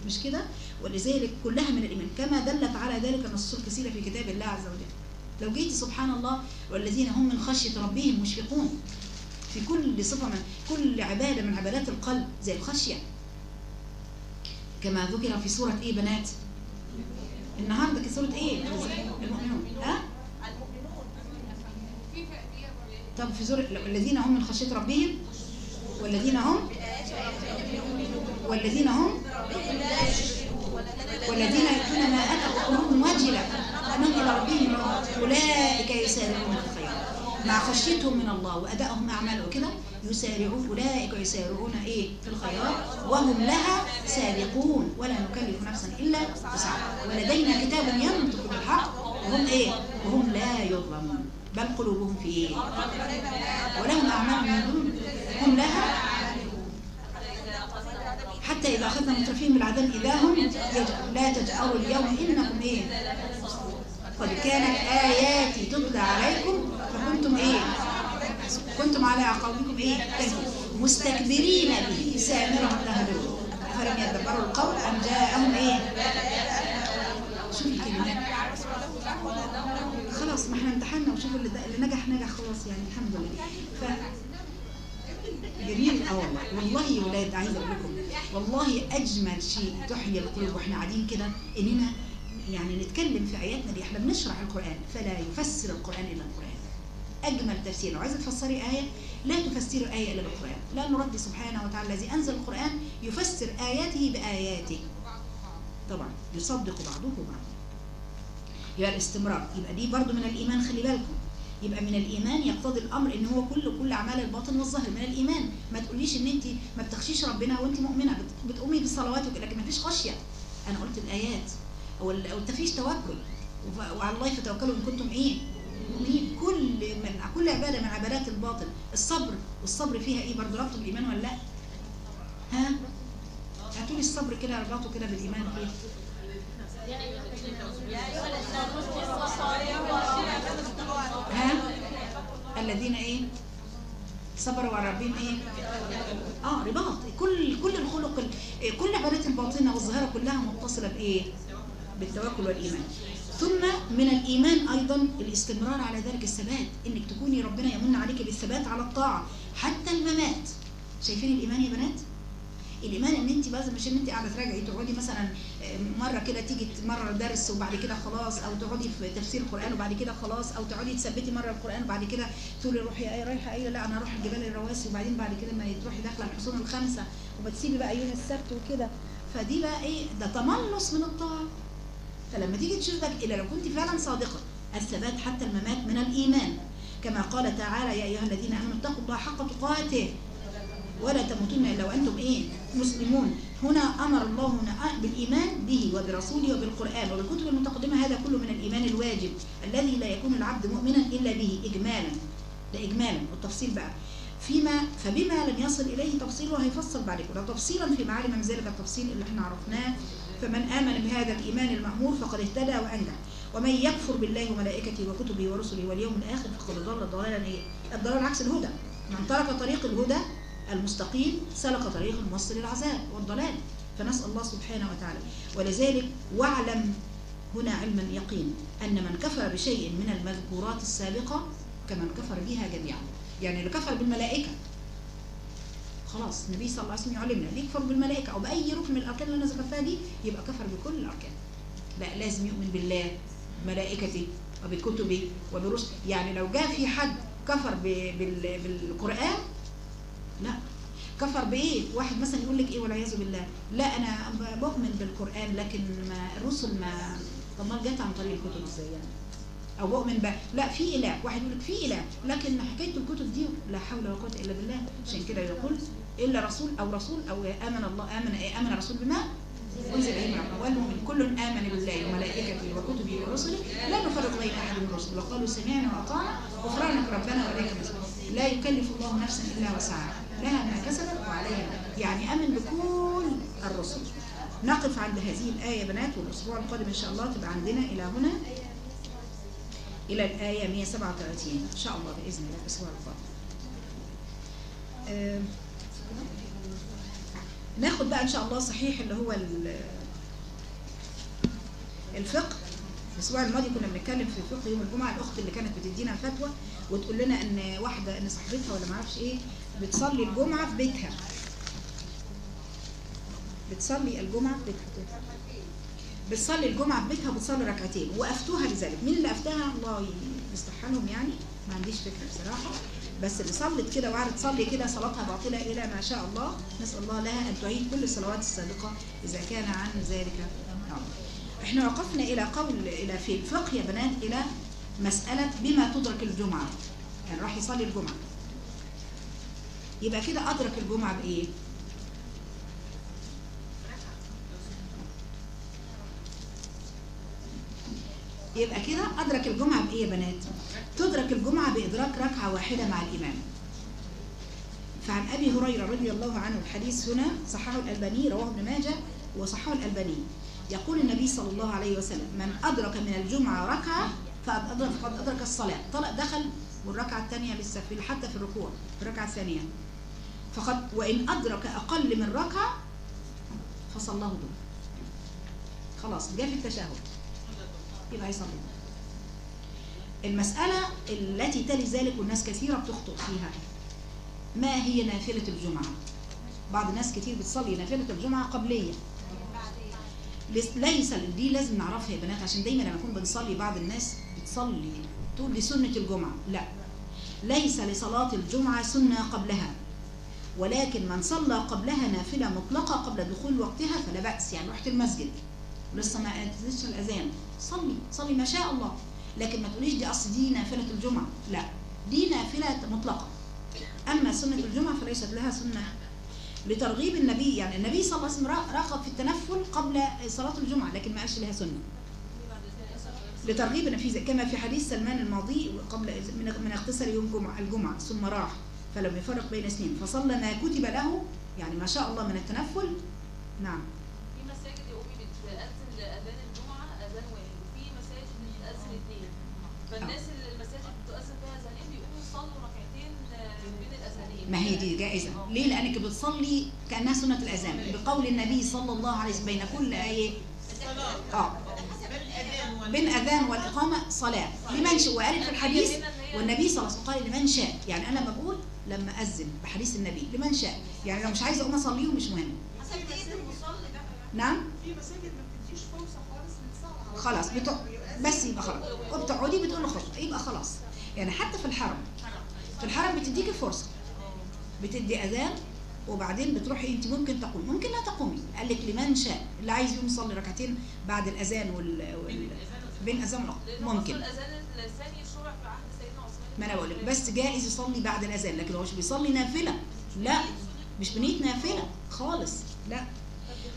مش كده؟ ولذلك كلها من الإيمان. كما دلت على ذلك النصوص الكثيره في كتاب الله عز وجل. لو جيتي سبحان الله والذين هم من خشية ربهم مشفقون في كل صفة من كل عبادة من عبادات القلب زي الخشية. كما ذكر في سورة إيه بنات؟ النهاردة في سورة إيه؟ المؤمنون. ها؟ طب في سورة الذين هم من خشية ربهم والذين هم والذين هم والذين يؤتون ما أتوا قلوبهم وجلة انهم إلى ربهم. أولئك يسارعون في الخيرات مع خشيتهم من الله وأدائهم اعمال وكده يسارعون أولئك يسارعون إيه؟ في الخيرات. وهم لها سابقون. ولا نكلف نفسا إلا وسعها. ولدينا كتاب ينطق بالحق وهم إيه؟ وهم لا يظلمون. بل قلوبهم في إيه؟ ولهم أعمال من دون هم لها حتى إذا أخذنا مترفين بالعذاب إذا هم لا تجأروا اليوم إنكم إيه؟ قد كانت آياتي تتلى عليكم فكنتم إيه؟ كنتم على أعقابكم إيه؟ مستكبرين به سامرا تهدون أفلم يدبروا القول أم جاءهم إيه؟ شوف الكلمات. خلاص ما إحنا امتحنا وشوف اللي, اللي نجح نجح خلاص يعني الحمد لله. ف جميل. آه والله. والله يا ولاد عايزه أقول لكم والله أجمل شيء تحيي القلوب وإحنا قاعدين كده إننا يعني نتكلم في اياتنا دي إحنا بنشرح القرآن فلا يفسر القرآن إلا القرآن. أجمل تفسير. لو عايزة تفسري آية؟ لا تفسري الايه إلا بالقرآن. لأن ربي سبحانه وتعالى الذي أنزل القرآن يفسر آياته بآياته. طبعا يصدق بعضه بعضا. يبقى الاستمرار. يبقى دي برضو من الإيمان خلي بالكم. يبقى من الإيمان يقتضي الأمر إن هو كل كل أعمال الباطن والظاهر. من الإيمان. ما تقوليش إن انت ما بتخشيش ربنا وانت مؤمنة. بت- بتقومي بالصلوات وكده، لكن ما فيش خشية. أنا قلت الآيات. أو ال- أو فيش توكل. وعلى الله فتوكلوا إن كنتم إيه مؤمنين. كل من كل عبادة من عبادات الباطن الصبر. والصبر فيها إيه؟ برضه ربط بالإيمان ولا لأ؟ ها؟ هاتوا لي الصبر كده ربطوا كده بالإيمان فيه ها؟ الذين إيه؟ صبروا على ربهم إيه؟ آه رباط. كل كل الخلق ال- كل عبادات الباطنة والظاهرة كلها متصلة بإيه؟ بالتوكل والإيمان. ثم من الإيمان أيضا الاستمرار على ذلك الثبات إنك تكوني ربنا يمن عليك بالثبات على الطاعة حتى الممات. شايفين الإيمان يا بنات؟ الإيمان إن أنت بس مش إن أنت قاعدة تراجعي تقعدي مثلا آه، مرة كده تيجي مرة درس وبعد كده خلاص أو تقعدي في تفسير القرآن وبعد كده خلاص أو تقعدي تثبتي مرة القرآن وبعد كده تقولي روحي إيه رايحة إيه لا أنا هروح الجبال الرواسي وبعدين بعد كده ما تروحي داخله الحصون الخمسه وبتسيبي بقى يوم السبت وكده. فدي بقى إيه؟ ده تملص من الطاعة. فلما تيجي تشوفك الا لو كنت فعلا صادقه الثبات حتى الممات من الإيمان. كما قال تعالى يا أيها الذين آمنوا اتقوا الله حق تقاته ولا تموتن إلا وأنتم إيه؟ مسلمون. هنا أمر الله هنا بالإيمان به وبرسوله وبالقرآن. وبالكتب المتقدمة هذا كله من الإيمان الواجب الذي لا يكون العبد مؤمنا إلا به. اجمالا ده اجمالا. والتفصيل بقى فيما فبما لم يصل إليه تفصيله هيفصل بعد كده. تفصيلا في معالم ذلك التفصيل اللي إحنا عرفناه فمن آمن بهذا الإيمان المامور فقد اهتدى وانجح ومن يكفر بالله وملائكته وكتبه ورسله واليوم الآخر فقد ضل ضلالا إيه الضلال عكس الهدى. من ترك طريق الهدى المستقيم سلك طريق الموصل للعذاب والضلال. فنسأل الله سبحانه وتعالى. ولذلك واعلم هنا علما يقين أن من كفر بشيء من المذكورات السابقة كمن كفر بها جميعا. يعني اللي كفر بالملائكة خلاص النبي صلى الله عليه وسلم يعلمنا اللي يكفر بالملائكة أو بأي ركن من الأركان اللي أنا ذكرتها دي يبقى كفر بكل الأركان. لا لازم يؤمن بالله بملائكته وبكتبه وبرسله يعني لو جاء في حد كفر ب- بال- بالقرآن لا. كفر بإيه؟ واحد مثلا يقول لك إيه والعياذ بالله. لا أنا بؤمن بالقرآن لكن ما الرسل ما طب ما جت عن طريق الكتب إزاي يعني أو بؤمن ب لا في إله. واحد يقول لك في إله. لكن حكايه الكتب دي لا حول ولا قوة إلا بالله. عشان كده يقول إلا رسول أو رسول أو آمن الله آمن إيه؟ آمن رسول بما أنزل إليه من ربه. والمؤمن كل آمن بالله وملائكته وكتبه ورسله. لا نفرق بين أحد من الرسل. وقالوا سمعنا وأطعنا غفرانك ربنا وإليك المصير. لا يكلف الله نفسا إلا وسعها. لها ما كسبت وعليها. يعني آمن بكل الرسل. نقف عند هذه الآية يا بنات والأسبوع القادم إن شاء الله تبقى عندنا إلى هنا. إلى الآية 137 إن شاء الله بإذن الله الأسبوع القادم ناخد بقى إن شاء الله صحيح اللي هو ال- الفقه. الأسبوع الماضي كنا بنتكلم في فقه يوم الجمعة الأخت اللي كانت بتدينا فتوى وتقول لنا إن واحدة إن صاحبتها ولا معرفش إيه بتصلي الجمعة في بيتها. بتصلي الجمعة في بيتها. بتصلي الجمعة في بيتها بتصلي ركعتين وأفتوها لذلك. مين اللي أفتاها الله يصلح لهم يعني. ما عنديش فكرة بصراحة. بس اللي صلت كده وقعدت تصلي كده صلاتها باطلة إلى ما شاء الله نسأل الله لها أن تعيد كل الصلوات السابقة إذا كان عن ذلك. نعم إحنا وقفنا إلى قول إلى في الفقه يا بنات إلى مسألة بما تدرك الجمعة. يعني راح يصلي الجمعة. يبقى كده أدرك الجمعة بإيه؟ يبقى كده أدرك الجمعة بإيه يا بنات؟ تدرك الجمعة بإدراك ركعة واحدة مع الإمام. فعن أبي هريرة رضي الله عنه الحديث هنا صححه الألباني رواه ابن ماجه وصححه الألباني. يقول النبي صلى الله عليه وسلم من أدرك من الجمعة ركعة فقد أدرك, فقد أدرك الصلاة. طلع دخل والركعة الثانية لسه في حتى في الركوع في الركعة الثانية. فقد وإن أدرك أقل من ركعة فصلاه دون خلاص جاء في التشهد. يبقى يصلي. المسألة التي تلي ذلك والناس كثيرة بتخطئ فيها ما هي نافلة الجمعة؟ بعض الناس كتير بتصلي نافلة الجمعة قبلية. ليس- دي لازم نعرفها يا بنات عشان دايما لما نكون بنصلي بعض الناس بتصلي تقول دي سنة الجمعة. لا. ليس لصلاة الجمعة سنة قبلها ولكن من صلى قبلها نافلة مطلقة قبل دخول وقتها فلا بأس يعني رحت المسجد. ولسه ما أذنش الأذان. صلي صلي ما شاء الله. لكن ما تقوليش دي أصل دي نافلة الجمعة. لا دي نافلة مطلقة. أما سنة الجمعة فليست لها سنة. لترغيب النبي يعني النبي صلى الله عليه وسلم رغب في التنفل قبل صلاة الجمعة لكن ما قالش لها سنة. لترغيب النفيذ كما في حديث سلمان الماضي قبل من اغتسل يوم جمعة الجمعة ثم راح فلم يفرق بين اثنين. فصلى ما كتب له يعني ما شاء الله من التنفل. نعم في مساجد يا امي بتأذن لأذان الجمعة أذان واحد وفي مساجد بتأذن اثنين فالناس اللي المساجد بتؤذن فيها أذانين بيقوموا يصلوا ركعتين آه، بين الأذانين ما هي دي جائزة. ليه؟ لأنك بتصلي كأنها سنة الأذان. بقول النبي صلى الله عليه وسلم بين كل آية. آه. بين أذان والإقامة صلاة. لمن شاء. وقالت في الحديث والنبي صلى الله عليه وسلم قال لمن شاء. يعني أنا بقول لما أذن. بحديث النبي. لمن شاء. يعني لو مش عايزة أقوم أصليه مش مهم. نعم؟ في مساجد ما بتديش فرصة خالص للصلاة خلاص بتق... بس يبقى خلاص. وبتقعدي بتقول له خلاص. يبقى خلاص. يعني حتى في الحرم. في الحرم بتديكي فرصة. بتدي أذان وبعدين بتروحي أنت ممكن تقومي. ممكن لا تقومي. قال لك لمن شاء. اللي عايز يقوم يصلي ركعتين بعد الأذان وال, وال... بين أذان ممكن. الأذان الثاني شرع في عهد سيدنا عثمان. ما أنا بقول لك بس جائز يصلي بعد الأذان لكن هو مش بيصلي نافلة. لا. مش بنية نافلة خالص. لا.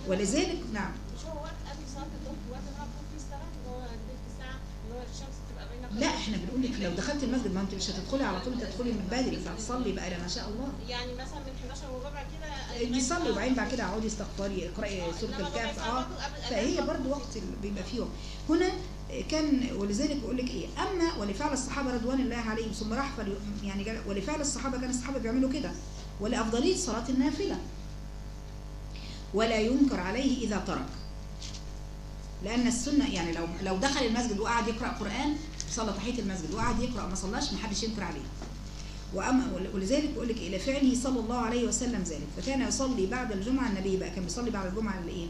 ولذلك نعم مش هو وقت قبل صلاه الظهر وقت اللي هو فيه الصلاه اللي هو تلت ساعه اللي هو الشمس تبقى بين لا إحنا بنقول لك لو دخلت المسجد ما انت مش هتدخلي على طول تدخلي من بدري فهتصلي بقى ما شاء الله. يعني مثلا من 11 وربع كده دي صلي وبعدين بعد كده اقعدي استغفري اقرأي سورة الكهف آه. فهي برضو وقت بيبقى فيه وقت. هنا كان ولذلك بقول لك إيه أما ولفعل الصحابة رضوان الله عليهم ثم راح يعني ولفعل الصحابة كان الصحابة بيعملوا كده. ولأفضلية صلاة النافلة. ولا ينكر عليه إذا ترك. لأن السنة يعني لو لو دخل المسجد وقعد يقرأ قرآن صلى تحية المسجد. وقعد يقرأ ما صلاش ما حدش ينكر عليه. وأما ولذلك بقول لك إلى فعله صلى الله عليه وسلم ذلك. فكان يصلي بعد الجمعة النبي بقى كان بيصلي بعد الجمعة اللي إيه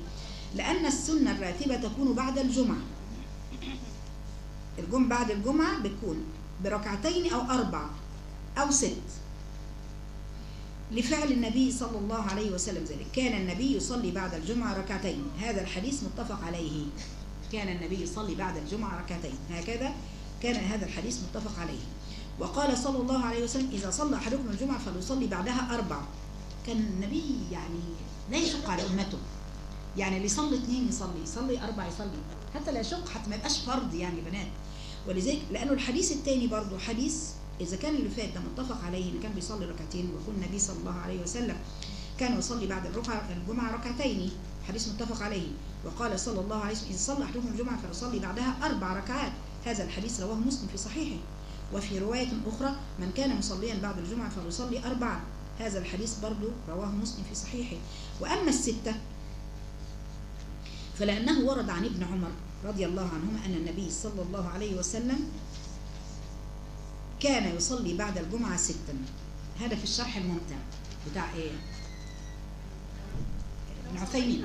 لأن السنة الراتبة تكون بعد الجمعة. الجمعه بعد الجمعة بتكون بركعتين أو أربع أو ست. لفعل النبي صلى الله عليه وسلم ذلك. كان النبي يصلي بعد الجمعة ركعتين. هذا الحديث متفق عليه. كان النبي يصلي بعد الجمعة ركعتين. هكذا كان هذا الحديث متفق عليه. وقال صلى الله عليه وسلم إذا صلى أحدكم الجمعة فليصلي بعدها أربع. كان النبي يعني لا يشق على أمته. يعني اللي يصلي اثنين يصلي يصلي أربع يصلي. حتى لا يشق حتى ما يبقاش فرض يعني بنات. ولذلك لأنه الحديث الثاني برضه حديث إذا كان اللي فات ده متفق عليه إن كان بيصلي ركعتين ويكون النبي صلى الله عليه وسلم كان يصلي بعد الركعة الجمعة ركعتين. حديث متفق عليه. وقال صلى الله عليه وسلم إذا صلى أحدكم الجمعة فليصلي بعدها أربع ركعات. هذا الحديث رواه مسلم في صحيحه. وفي رواية أخرى من كان مصليا بعد الجمعة فليصلي أربعة هذا الحديث برضه رواه مسلم في صحيحه. وأما الستة فلأنه ورد عن ابن عمر رضي الله عنهما أن النبي صلى الله عليه وسلم كان يصلي بعد الجمعة ستا. هذا في الشرح الممتع بتاع إيه؟ ابن عثيمين.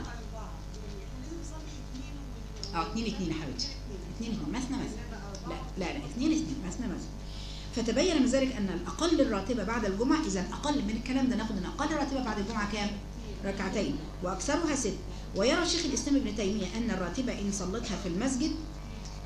آه اتنين اتنين يا حبيبتي. اتنين اتنين مثنى مثنى. لا لا لا اتنين اتنين مثنى مثنى فتبين من ذلك أن الأقل الراتبة بعد الجمعة إذا أقل من الكلام ده ناخد إن أقل راتبة بعد الجمعة كام؟ ركعتين وأكثرها ست. ويرى شيخ الإسلام ابن تيمية أن الراتبة إن صلتها في المسجد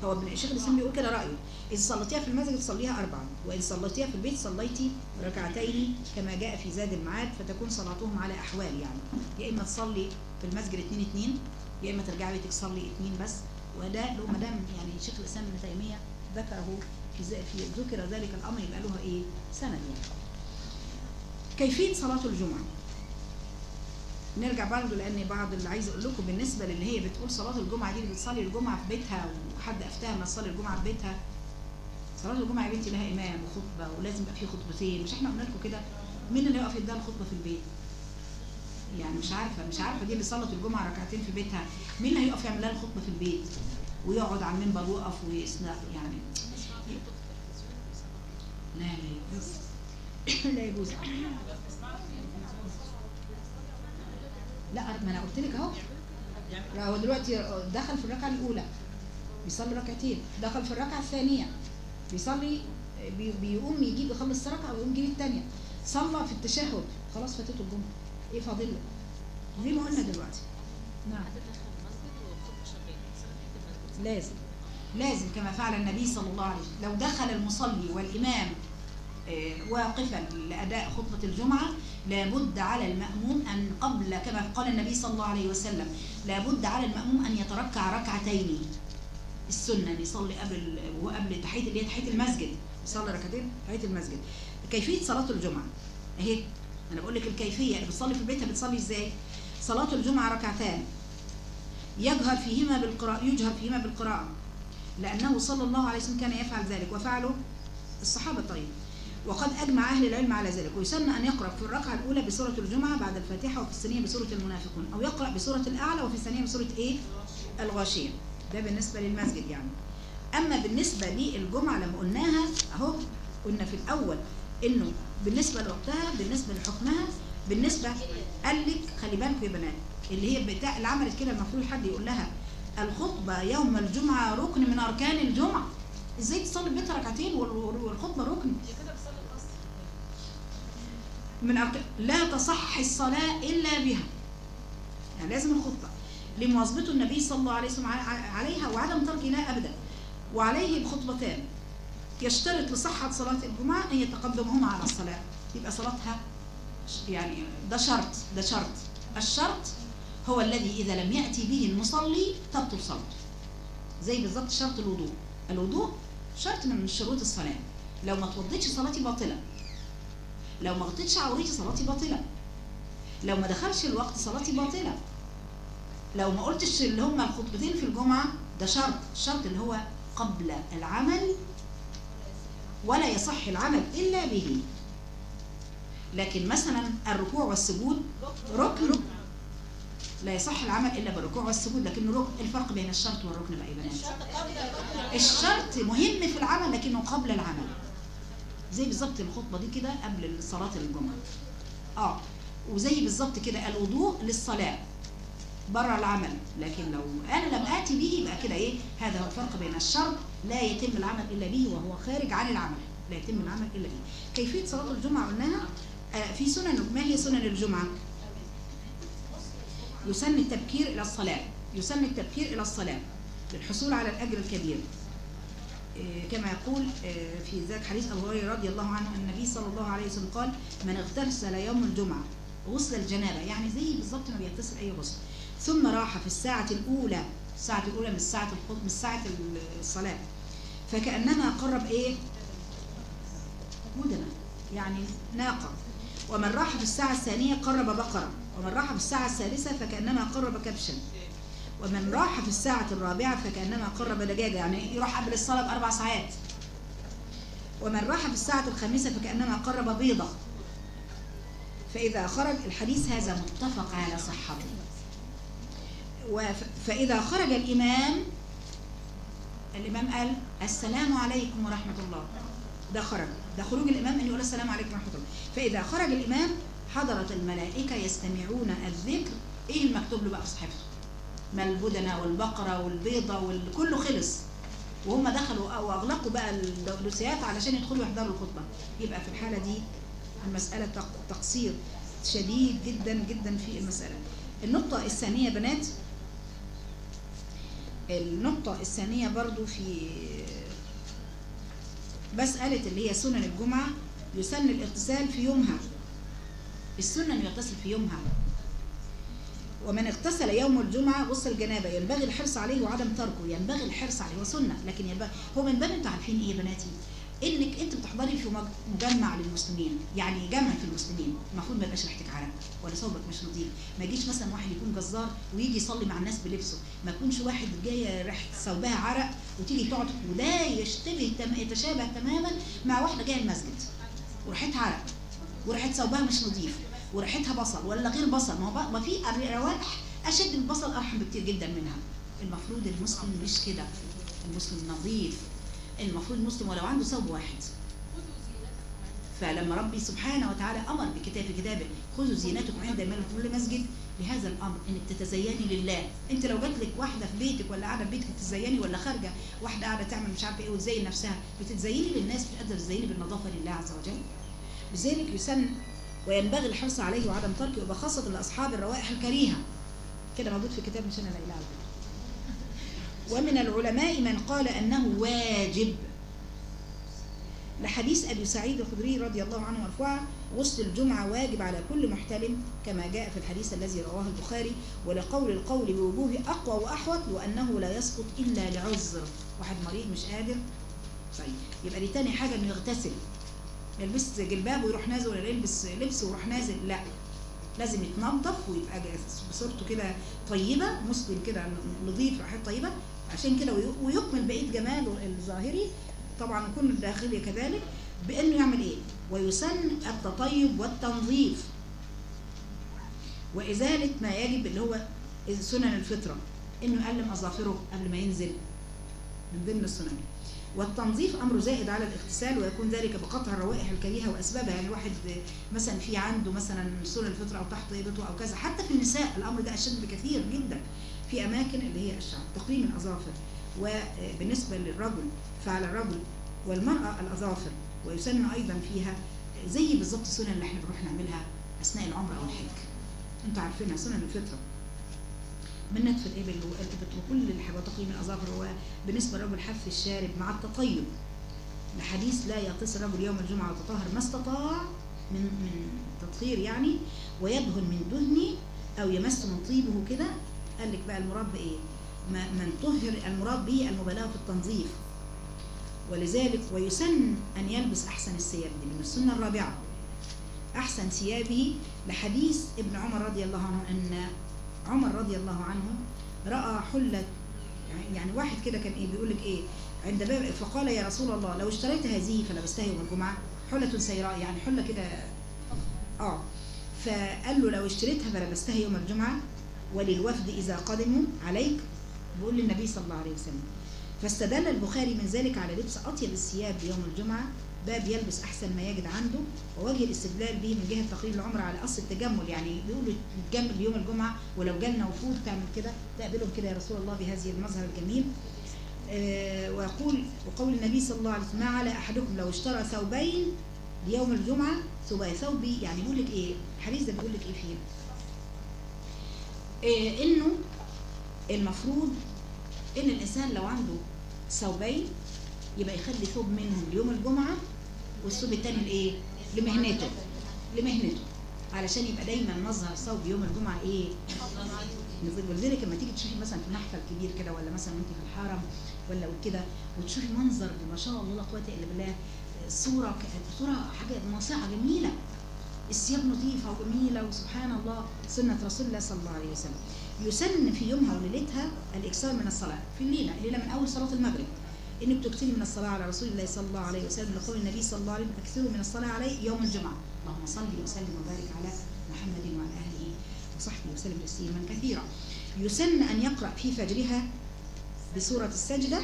هو ابن شيخ الإسلام بيقول كده رأيه إذا صليتيها في المسجد صليها اربعا وإن صليتيها في البيت صليتي ركعتين كما جاء في زاد المعاد فتكون صلاتهم على أحوال يعني. يا إما تصلي في المسجد اتنين اتنين يا إما ترجعي بيتك تصلي اتنين بس. وده له ما دام يعني شيخ الإسلام ابن تيمية ذكره في ذكر ذلك الأمر يبقى لها إيه؟ سند يعني. كيفية صلاة الجمعة؟ نرجع برضه لأن بعض اللي عايز أقول لكم بالنسبة للي هي بتقول صلاة الجمعة دي اللي بتصلي الجمعة في بيتها وحد افتاها ما تصلي الجمعة في بيتها. صلاة الجمعة يا بنتي لها إمام وخطبة ولازم يبقى في خطبتين. مش إحنا قلنا لكم كده؟ مين اللي يقف يديها الخطبة في البيت؟ يعني مش عارفة مش عارفة دي اللي صلت الجمعة ركعتين في بيتها. مين اللي هيقف يعمل لها الخطبة في البيت؟ ويقعد على المنبر ويقف ويسمع يعني. لا لا يجوز. لا يجوز. لا ما أنا قلت لك أهو. هو دلوقتي دخل في الركعة الأولى بيصلي ركعتين دخل في الركعة الثانية بيصلي بي- بيقوم يجيب يخلص ركعه ويقوم يجيب الثانية. صلى في التشهد خلاص فاتته الجمعة. إيه فاضل له؟ زي ما قلنا دلوقتي. نعم. لازم لازم كما فعل النبي صلى الله عليه وسلم. لو دخل المصلي والإمام آه، واقفا لأداء خطبة الجمعة لابد على المأموم أن قبل كما قال النبي صلى الله عليه وسلم لابد على المأموم أن يتركع ركعتين. السنة أن يصلي قبل وقبل تحية اللي هي تحية المسجد. يصلي ركعتين تحية المسجد. كيفية صلاة الجمعة؟ أهي أنا بقول لك الكيفية. اللي بتصلي في بيتها بتصلي إزاي؟ صلاة الجمعة ركعتان. يجهر فيهما بالقراءة يجهر فيهما بالقراءة. لأنه صلى الله عليه وسلم كان يفعل ذلك وفعله الصحابة طيب وقد أجمع أهل العلم على ذلك ويسن أن يقرأ في الركعة الأولى بسورة الجمعة بعد الفاتحة وفي الثانية بسورة المنافقون أو يقرأ بسورة الأعلى وفي الثانية بسورة إيه؟ الغاشية. ده بالنسبة للمسجد يعني. أما بالنسبة للجمعة لما قلناها أهو قلنا في الأول إنه بالنسبة لوقتها بالنسبة لحكمها بالنسبة قال لك خلي بالكم يا بنات اللي هي بتاع اللي عملت كده المفروض حد يقول لها الخطبة يوم الجمعة ركن من أركان الجمعة. إزاي تصلي بيتها ركعتين وال- وال- والخطبة ركن؟ من لا تصح الصلاة إلا بها. يعني لازم الخطبة. لمواظبته النبي صلى الله عليه وسلم عليها وعدم ترك لها أبدا. وعليه بخطبتان. يشترط لصحة صلاة الجمعة أن يتقدمهما على الصلاة. يبقى صلاتها يعني ده شرط ده شرط. الشرط هو الذي إذا لم يأتي به المصلي تبطل صلاته زي بالظبط شرط الوضوء. الوضوء شرط من شروط الصلاة. لو ما توضيتش صلاتي باطلة. لو ما غطيتش عورتي صلاتي باطلة. لو ما دخلش الوقت صلاتي باطلة. لو ما قلتش اللي هما الخطبتين في الجمعة ده شرط. الشرط اللي هو قبل العمل ولا يصح العمل إلا به. لكن مثلا الركوع والسجود ركن لا يصح العمل إلا بالركوع والسجود ركن الفرق بين الشرط والركن بقى يا بنات. الشرط مهم في العمل لكنه قبل العمل. زي بالظبط الخطبة دي كده قبل صلاة الجمعة. آه. وزي بالظبط كده الوضوء للصلاة بره العمل. لكن لو أنا لم آتي به يبقى كده إيه؟ هذا هو الفرق بين الشرط لا يتم العمل إلا به وهو خارج عن العمل. لا يتم العمل إلا به. كيفية صلاة الجمعة قلناها؟ آه في سنن ما هي سنن الجمعة؟ يسن التبكير إلى الصلاة يسن التبكير إلى الصلاة للحصول على الأجر الكبير. آه، كما يقول آه، في ذاك حديث أبو هريرة رضي الله عنه النبي صلى الله عليه وسلم قال من اغتسل يوم الجمعة غسل الجنابة يعني زي بالظبط ما بيغتسل أي غسل. ثم راح في الساعة الأولى الساعة الأولى من ساعة من ساعة الصلاة فكأنما قرب إيه؟ مدنة يعني ناقة. ومن راح في الساعة الثانية قرب بقرة. ومن راح في الساعة الثالثة فكأنما قرب كبشا. ومن راح في الساعة الرابعة فكأنما قرب دجاجة يعني يروح قبل الصلاة بأربع ساعات. ومن راح في الساعة الخامسة فكأنما قرب بيضة. فإذا خرج الحديث هذا متفق على صحته فإذا خرج الإمام الإمام قال السلام عليكم ورحمة الله. ده خرج. ده خروج الإمام أن يقول السلام عليكم ورحمة الله. فإذا خرج الإمام حضرت الملائكة يستمعون الذكر إيه المكتوب له بقى في صحيفته؟ ما البدنة والبقرة والبيضة والكله خلص. وهم دخلوا أو أغلقوا بقى الدوسيات علشان يدخلوا يحضروا الخطبة. يبقى في الحالة دي المسألة تق- تقصير شديد جدا جدا في المسألة. النقطة الثانية بنات النقطة الثانية برضو في مسألة اللي هي سنن الجمعة يسن الاغتسال في يومها. السنة انه يغتسل في يومها. ومن اغتسل يوم الجمعة غسل جنابة ينبغي الحرص عليه وعدم تركه. ينبغي الحرص عليه هو سنة لكن ينبغي هو من باب أنتوا عارفين إيه يا بناتي؟ إنك أنت بتحضري في مج- مجمع للمسلمين. يعني جمع في المسلمين. المفروض ما يبقاش ريحتك عرق ولا ثوبك مش نظيف. ما يجيش مثلا واحد يكون جزار ويجي يصلي مع الناس بلبسه. ما يكونش واحد جاي ريحة ثوبها عرق وتيجي تقعد وده يشتبه يتشابه تماما مع واحدة جاية المسجد. وريحتها عرق. وريحة ثوبها مش نظيف وريحتها بصل ولا غير بصل. ما هو ما في روائح أشد من البصل أرحم بكتير جدا منها. المفروض المسلم مش كده. المسلم نظيف. المفروض المسلم ولو عنده ثوب واحد. فلما ربي سبحانه وتعالى أمر بكتاب كتابه خذوا زينتكم عند كل مسجد. بهذا الأمر إنك تتزيني لله. أنت لو جات لك واحدة في بيتك ولا قاعدة في بيتك تتزيني ولا خارجة واحدة قاعدة تعمل مش عارفة إيه وتزين نفسها بتتزيني للناس مش قادره تزيني بالنظافة لله عز وجل؟ لذلك يسن وينبغي الحرص عليه وعدم تركه وبخاصه لأصحاب الروائح الكريهة. كده موجود في كتاب مش أنا لاقيه على ومن العلماء من قال أنه واجب. لحديث أبي سعيد الخدري رضي الله عنه مرفوعا غسل الجمعة واجب على كل محتلم كما جاء في الحديث الذي رواه البخاري. ولقول القول بوجوه أقوى وأحوط وأنه لا يسقط إلا لعذر. واحد مريض مش قادر. طيب يبقى دي تاني حاجة إنه يغتسل. يلبس جلباب ويروح نازل ولا يلبس لبس ويروح نازل؟ لا. لازم يتنظف ويبقى بصورته كده طيبة مسلم كده نظيف ريحته طيبة. عشان كده وي- ويكمل بقيه جماله الظاهري. طبعا يكون الداخلي كذلك بإنه يعمل إيه؟ ويسن التطيب والتنظيف. وازاله ما يجب اللي هو سنن الفطرة إنه يقلم أظافره قبل ما ينزل من ضمن السنن. والتنظيف أمر زائد على الاغتسال ويكون ذلك بقطع الروائح الكريهة وأسبابها. يعني الواحد مثلا في عنده مثلا سنن الفطرة أو تحت طيبته أو كذا. حتى في النساء الأمر ده أشد بكثير جدا. في أماكن اللي هي الشعر تقليم الأظافر. وبالنسبة للرجل فعلى الرجل والمرأة الأظافر ويسن أيضا فيها زي بالظبط السنن اللي إحنا بنروح نعملها أثناء العمره أو الحج. أنتوا عارفينها سنن الفطرة. من نتف الإبل والإبط وكل الحاجة وتقييم الأظافر هو بالنسبة للرجل حف الشارب مع التطيب لحديث لا يغتسل الرجل يوم الجمعة ويتطهر ما استطاع من من تطهير يعني ويدهن من دهنه أو يمس من طيبه كده. قال لك بقى المراد بإيه؟ من طهر المراد به المبالغة في التنظيف. ولذلك ويسن أن يلبس أحسن الثياب دي من السنة الرابعة. أحسن ثيابه لحديث ابن عمر رضي الله عنه أن عمر رضي الله عنه رأى حلة يعني واحد كده كان إيه بيقول لك إيه عند باب فقال يا رسول الله لو اشتريت هذه فلبستها يوم الجمعة حلة سيراء يعني حلة كده. آه. فقال له لو اشتريتها فلبستها يوم الجمعة. وللوفد إذا قدموا عليك. بيقول للنبي صلى الله عليه وسلم. فاستدل البخاري من ذلك على لبس أطيب الثياب يوم الجمعة. باب يلبس أحسن ما يجد عنده ووجه الاستدلال به من جهة تقرير العمر على أصل التجمل. يعني بيقولوا تتجمل يوم الجمعة ولو جالنا وفود تعمل كده. تقابلهم كده يا رسول الله بهذه المظهر الجميل. آه ويقول وقول النبي صلى الله عليه وسلم ما على أحدكم لو اشترى ثوبين ليوم الجمعة ثوب ثوبي. يعني بيقول لك إيه؟ الحديث ده بيقول لك إيه فيه؟ آه إنه المفروض إن الإنسان لو عنده ثوبين يبقى يخلي ثوب منهم ليوم الجمعة والثوب التاني لإيه؟ لمهنته. لمهنته. علشان يبقى دايما مظهر ثوب يوم الجمعة إيه؟ ولذلك لما تيجي تشوفي مثلا في محفل كبير كده ولا مثلا وانت في الحرم ولا كده وتشوفي منظر ما شاء الله لا قوة إلا بالله صورة صورة حاجة ناصعه جميلة. الثياب لطيفه وجميلة وسبحان الله سنة رسول الله صلى الله عليه وسلم. يسن في يومها وليلتها الإكثار من الصلاة في الليلة الليلة من أول صلاة المغرب. إنك تكثري من الصلاة على رسول الله صلى الله عليه وسلم لقول النبي صلى الله عليه وسلم أكثروا من الصلاة عليه يوم الجمعة. اللهم صل وسلم وبارك على محمد وعلى اهله وصحبه وسلم تسليما كثيرا. يسن أن يقرأ في فجرها بسورة السجدة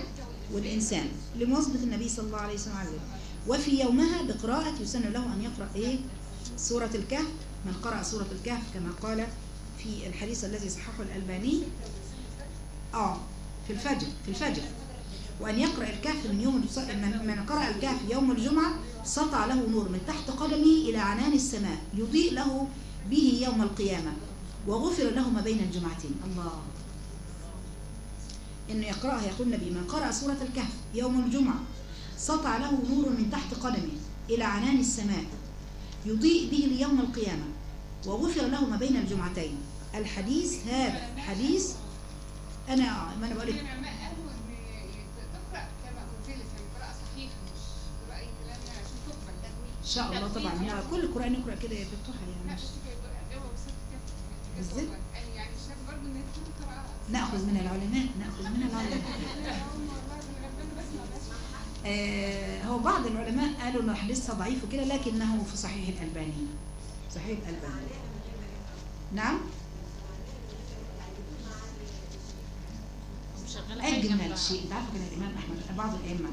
والإنسان لمواظبة النبي صلى الله عليه وسلم. وفي يومها بقراءة يسن له أن يقرأ إيه؟ سورة الكهف من قرأ سورة الكهف كما قال في الحديث الذي صححه الألباني. آه في الفجر في الفجر. وأن يقرأ الكهف من يوم من قرأ الكهف يوم الجمعة سطع له نور من تحت قدمه إلى عنان السماء يضيء له به يوم القيامة وغفر له ما بين الجمعتين. الله. إنه يقرأها يقول النبي من قرأ سورة الكهف يوم الجمعة سطع له نور من تحت قدمه إلى عنان السماء يضيء به ليوم القيامة وغفر له ما بين الجمعتين. الحديث هذا حديث أنا ما أنا بقول لك العلماء قالوا ان تقرا كما انزلت يعني قراءه صحيحه مش تقرا اي كلام يعني عشان تقبل إن شاء الله طبعا. هو كل القرآن يقرأ كده يا فتوحة لا يعني بالذات؟ يعني إن نأخذ من العلماء نأخذ من العلماء. آه هو بعض العلماء قالوا إنه حديثها ضعيف وكده لكنه في صحيح الألباني. صحيح الألباني. نعم؟ أجمل شيء. أنت عارفة كان الإمام أحمد بعض الأئمة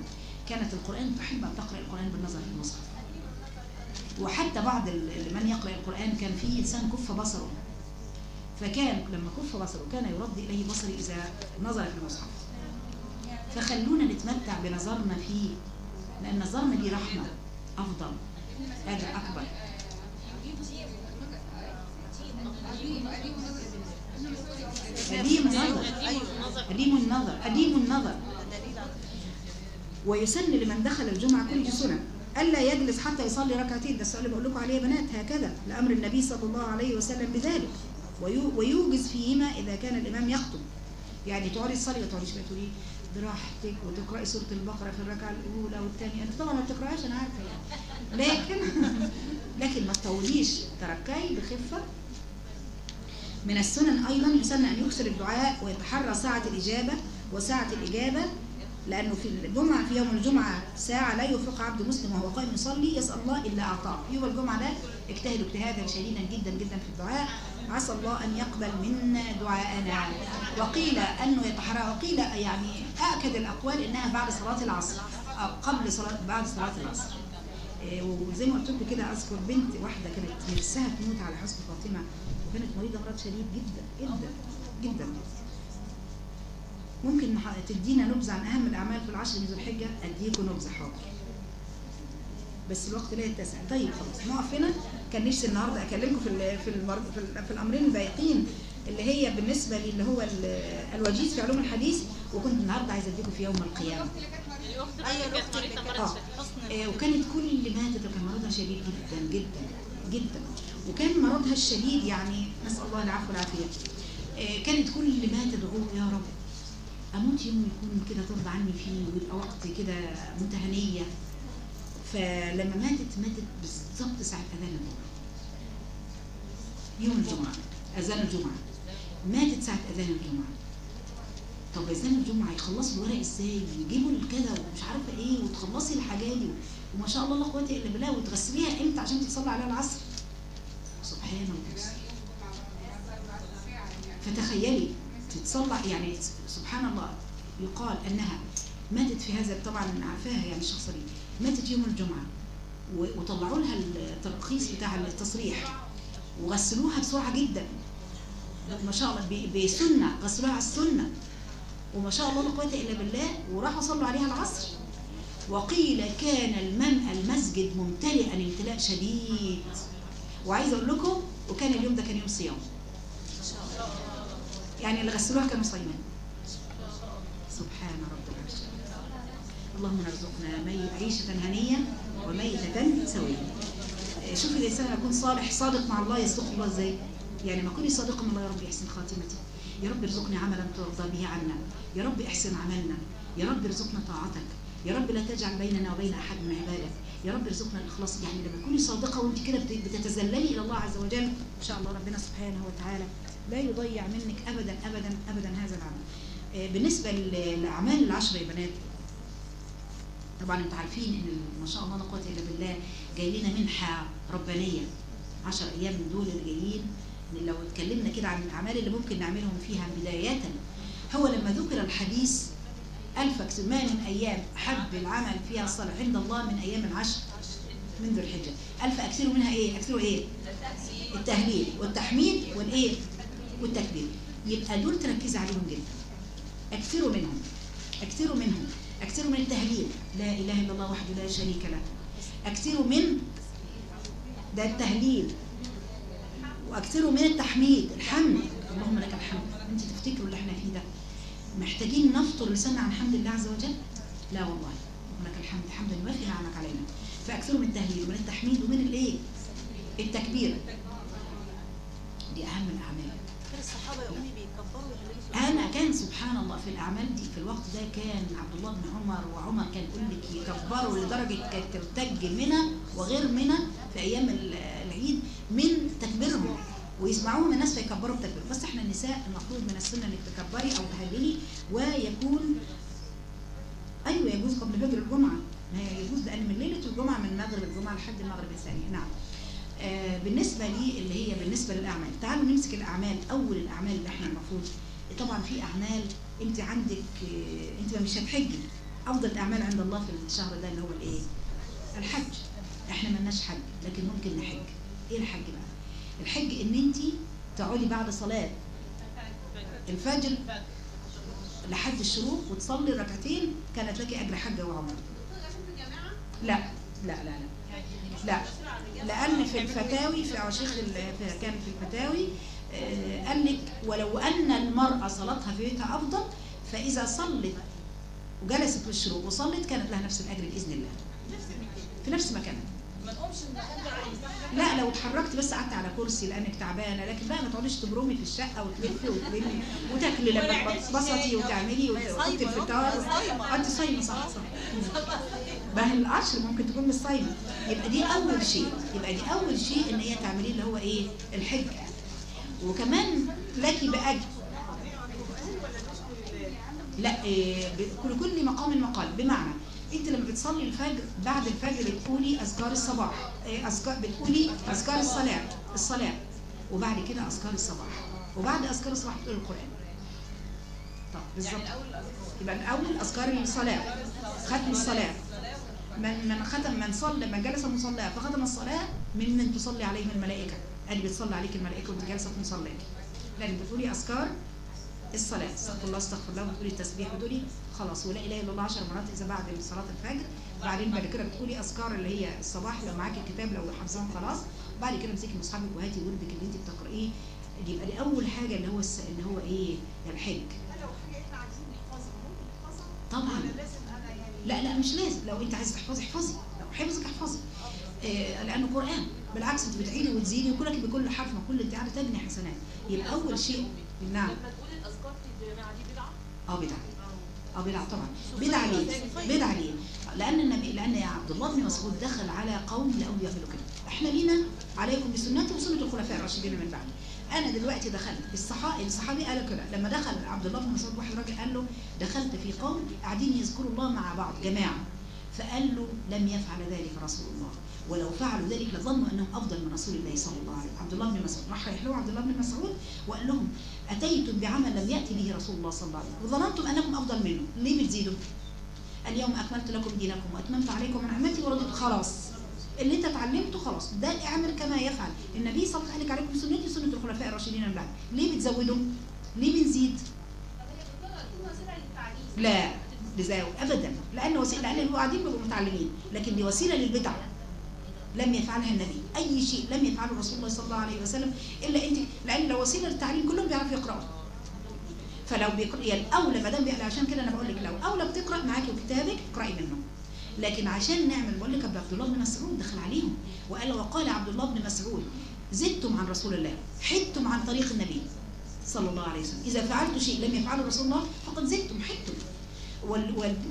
كانت القرآن تحب أن تقرأ القرآن بالنظر في المصحف. وحتى بعض من يقرأ القرآن كان في إنسان كف بصره. فكان لما كف بصره كان يرد إليه بصري إذا نظر في المصحف فخلونا نتمتع بنظرنا فيه لأن نظرنا دي رحمة أفضل أجر أكبر. قديم النظر قديم النظر قديم النظر. ويسن لمن دخل الجمعة كل سنة. ألا يجلس حتى يصلي ركعتين؟ ده السؤال اللي بقول لكم عليه يا بنات هكذا. لأمر النبي صلى الله عليه وسلم بذلك. ويو- ويوجز فيهما إذا كان الإمام يخطب. يعني تقعدي تصلي وتقعدي شوية تقولي براحتك وتقرأي سورة البقرة في الركعة الأولى والثانية. أنت طبعا ما بتقرأيش أنا عارفة يعني. لكن لكن ما تطوليش. تركعي بخفة. من السنن أيضا يسن أن يكثر الدعاء ويتحرى ساعة الإجابة وساعة الإجابة لأنه في الجمعة في يوم الجمعة ساعة لا يوفق عبد مسلم وهو قائم يصلي يسأل الله إلا أعطاه. يوم الجمعة ده اجتهدوا اجتهادا شديدا جدا جدا في الدعاء. عسى الله أن يقبل منا دعاءنا. وقيل أنه يتحرى وقيل يعني أكد الأقوال إنها بعد صلاة العصر أو قبل صلاة بعد صلاة العصر. إيه، وزي ما قلت لكم كده أذكر بنت واحدة كانت نفسها تموت على حسن فاطمة. وكانت مريضة مرض شديد جدا جدا جدا. ممكن نح- تدينا نبذة عن أهم الأعمال في العشر من ذو الحجة؟ اديكم نبذة حاضر. بس الوقت لا يتسع. طيب خلاص نقف هنا كان نفسي النهارده أكلمكم في ال- في. في, ال... في الأمرين الباقيين اللي هي بالنسبة لي اللي هو ال- الوجيز في علوم الحديث وكنت النهارده عايزة أديكم في يوم القيامة. أيوه الاخت اللي كانت آه. آه، وكانت كل ماتت وكان مرضها شديد جدا جدا جدا. وكان مرضها الشديد يعني نسأل الله العفو والعافية. آه، كانت كل ماتت تقول يا رب. أموت يوم يكون كده ترضى عني فيه ويبقى وقت كده متهنيه فلما ماتت ماتت بالظبط ساعة أذان الجمعة. يوم الجمعة أذان الجمعة. ماتت ساعة أذان الجمعة. طب أذان الجمعة يخلصوا الورق إزاي؟ ويجيبوا الكذا ومش عارفة إيه وتخلصي الحاجات دي. وما شاء الله لا قوه الا بالله وتغسليها إمتى عشان تصلي عليها العصر؟ سبحان الله. فتخيلي تتصلى يعني سبحان الله يقال أنها ماتت في هذا طبعا عارفاها يعني الشخص دي ماتت يوم الجمعة و- وطلعوا لها الترخيص بتاع التصريح وغسلوها بسرعة جدا. ما شاء الله ب- بسنة غسلوها على السنة. وما شاء الله لا قوة إلا بالله وراحوا صلوا عليها العصر. وقيل كان المم المسجد ممتلئا امتلاء شديد. وعايزه أقول لكم وكان اليوم ده كان يوم صيام. يعني اللي غسلوها كانوا صايمين. سبحان رب العرش. اللهم ارزقنا عيشة هنية وميتة سوية. آه، شوف الإنسان يكون صالح صادق مع الله يصدق الله إزاي؟ يعني ما كوني صادقا مع الله يا رب يحسن خاتمتي. يا رب ارزقني عملا ترضى به عنا. يا رب احسن عملنا. يا رب ارزقنا طاعتك. يا رب لا تجعل بيننا وبين أحد من عبادك. يا رب ارزقنا الإخلاص يعني لما تكوني صادقة وأنت كده بت- بتتذللي إلى الله عز وجل إن شاء الله ربنا سبحانه وتعالى لا يضيع منك ابدا ابدا ابدا هذا العمل. بالنسبة للاعمال العشر يا بنات طبعا أنتوا عارفين إن ما شاء الله لا قوة إلا بالله جاي لنا منحة ربانية 10 أيام من دول اللي جايين لو اتكلمنا كده عن الأعمال اللي ممكن نعملهم فيها بداية هو لما ذكر الحديث أكثر ما من أيام حب العمل فيها الصالح عند الله من أيام العشر من ذو الحجة ألف أكثروا منها إيه؟ أكثروا إيه؟ التهليل والتحميد والإيه؟ والتكبير يبقى دول تركز عليهم جدا أكثروا منهم. أكثروا منهم. أكثروا من التهليل. لا إله إلا الله وحده لا شريك له. أكثروا من ده التهليل. واكثروا من التحميد. الحمد. اللهم لك الحمد. أنت تفتكروا اللي إحنا فيه ده. محتاجين نفطر لساننا عن حمد الله عز وجل؟ لا والله. اللهم لك الحمد. حمدا يوافي نعمك علينا. فاكثروا من التهليل ومن التحميد ومن الإيه؟ التكبير. دي أهم الأعمال. كان الصحابة يا امي بيكبروا أنا كان في الأعمال دي في الوقت ده كان عبد الله بن عمر وعمر كان يقول لك يكبروا لدرجة كانت ترتج منى وغير منى في أيام ال- العيد من تكبيرهم ويسمعوهم الناس فيكبروا بتكبير. بس إحنا النساء المفروض من السنة انك تكبري أو تهللي ويكون أيوه يجوز قبل فجر الجمعه ما يجوز لأن من ليلة الجمعة من مغرب الجمعة لحد المغرب الثاني. نعم. آه، بالنسبة لي اللي هي بالنسبة للأعمال تعالوا نمسك الأعمال أول الأعمال اللي إحنا المفروض طبعا في أعمال أنت عندك آه، أنت مش هتحجي. أفضل الأعمال عند الله في الشهر ده اللي هو الإيه؟ الحج. إحنا ملناش حج لكن ممكن نحج. إيه الحج بقى؟ الحج إن أنت تقعدي بعد صلاة الفجر لحد الشروق وتصلي ركعتين كانت لك أجر حجة وعمرة. لا لا لا لا. لا. لأن في الفتاوي في في- كان في الفتاوي قال لك ولو أن المرأة صلاتها في بيتها أفضل فإذا صلت وجلست للشروق وصلت كانت لها نفس الأجر بإذن الله. في نفس مكانها. لا لو اتحركت بس قعدت على كرسي لأنك تعبانة لكن بقى ما تقعديش تبرمي في الشقة وتلفي وتلمي وتاكلي لما تبسطي وتعملي وتحطي الفطار. انت صايمة صح صح. ما هي العشر ممكن تكون مش صايمة. يبقى دي أول شيء. يبقى دي أول شيء إن هي تعمليه اللي هو إيه؟ الحج. وكمان لك بأجر. لا إيه كل كل مقام مقال بمعنى أنت لما بتصلي الفجر بعد الفجر بتقولي أذكار الصباح إيه أذكار بتقولي أذكار الصلاة الصلاة. وبعد كده أذكار الصباح. وبعد أذكار الصباح بتقولي القرآن. طب بالظبط. يبقى الأول أذكار الصلاة ختم الصلاة. من من ختم من صلى من جلس مصلاه فختم الصلاة ممن تصلي عليهم الملائكة. ادي بتصلي عليك الملائكة وانت جالسة في مصلاك لأن بتقولي أذكار الصلاة. استغفر الله استغفر الله وتقولي التسبيح وتقولي خلاص ولا إله إلا الله 10 مرات إذا بعد صلاة الفجر. بعدين بعد كده بتقولي أذكار اللي هي الصباح لو معاكي الكتاب لو حافظاهم خلاص. بعد كده امسكي مصحفك وهاتي وردك اللي انت بتقرأيه. يبقى دي أول حاجة اللي هو الس... اللي هو إيه؟ الحج طبعا. لا لا مش لازم. لو انت عايز تحفظي احفظي. لو حفظك احفظي. لأنه قران بالعكس أنت بتعيدي وتزيدي وكلك بكل حرف وكل انت قاعدة تجني حسنات. يبقى أول شيء نعم. لما تقول الأذكار في الجامعة دي بدعة؟ آه بدعة. آه بدعة طبعا. بدعة ليه؟ بدعة ليه؟ لأن النبي يا عبد الله بن مسعود دخل على قوم لقوا بيعملوا كده إحنا لينا عليكم بسنتي وسنة الخلفاء الراشدين من بعدي. أنا دلوقتي دخلت الصحابي الصحابي قال كده. لما دخل عبد الله بن مسعود واحد راجل قال له دخلت في قوم قاعدين يذكروا الله مع بعض جماعة. فقال له لم يفعل ذلك رسول الله. ولو فعلوا ذلك لظنوا أنهم أفضل من رسول الله صلى الله عليه وسلم. عبد الله بن مسعود راح يحلوا عبد الله بن مسعود وقال لهم أتيتم بعمل لم يأتي به رسول الله صلى الله عليه وسلم. وظننتم أنكم أفضل منه. ليه بتزيدوا؟ اليوم أكملت لكم دينكم وأتممت عليكم نعمتي ورضيت خلاص. اللي انت اتعلمته خلاص. ده اعمل كما يفعل. النبي صلى الله عليه وسلم عليكم سنتي وسنة الخلفاء الراشدين من بعد. ليه بتزودوا؟ ليه بنزيد؟ لا. بزاوية ابدا. لأن وسيلة لأن اللي قاعدين بيبقوا متعلمين. لكن دي وسيلة للبدع. لم يفعلها النبي. أي شيء لم يفعله رسول الله صلى الله عليه وسلم إلا أنت. لأن لو وسيله للتعليم كلهم بيعرفوا يقرأوا. فلو بيقرأ يعني الاولى ما دام عشان كده أنا بقول لك لو أولى بتقرأ معاكي وكتابك اقرأي منه. لكن عشان نعمل بقول لك عبد الله بن مسعود دخل عليهم. وقال وقال عبد الله بن مسعود زدتم عن رسول الله حدتم عن طريق النبي صلى الله عليه وسلم. إذا فعلت شيء لم يفعله رسول الله فقد زدتم حدتم.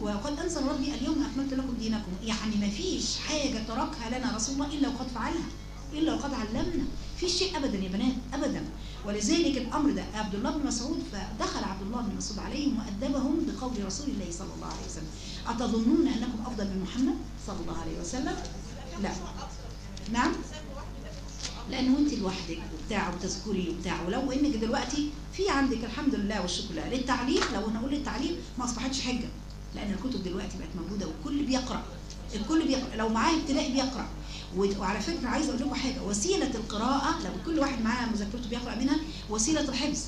وقد أنزل ربي اليوم أكملت لكم دينكم. يعني ما فيش حاجة تركها لنا رسول الله إلا وقد فعلها إلا وقد علمنا. في شيء ابدا يا بنات ابدا. ولذلك الأمر ده عبد الله بن مسعود فدخل عبد الله بن مسعود عليهم وأدبهم بقول رسول الله صلى الله عليه وسلم. أتظنون أنكم أفضل من محمد صلى الله عليه وسلم؟ لا. نعم؟ لأن أنت لوحدك وبتاع وتذكري وبتاع. ولو إنك دلوقتي في عندك الحمد لله والشكر لله. للتعليم لو أنا أقول للتعليم ما أصبحتش حجة لأن الكتب دلوقتي بقت موجودة والكل بيقرأ. الكل بيقرأ. لو معاه ابتدائي بيقرأ. وعلى فكرة عايزه أقول لكم حاجة وسيلة القراءة لو كل واحد معاه مذاكرته بيقرأ منها وسيلة الحفظ.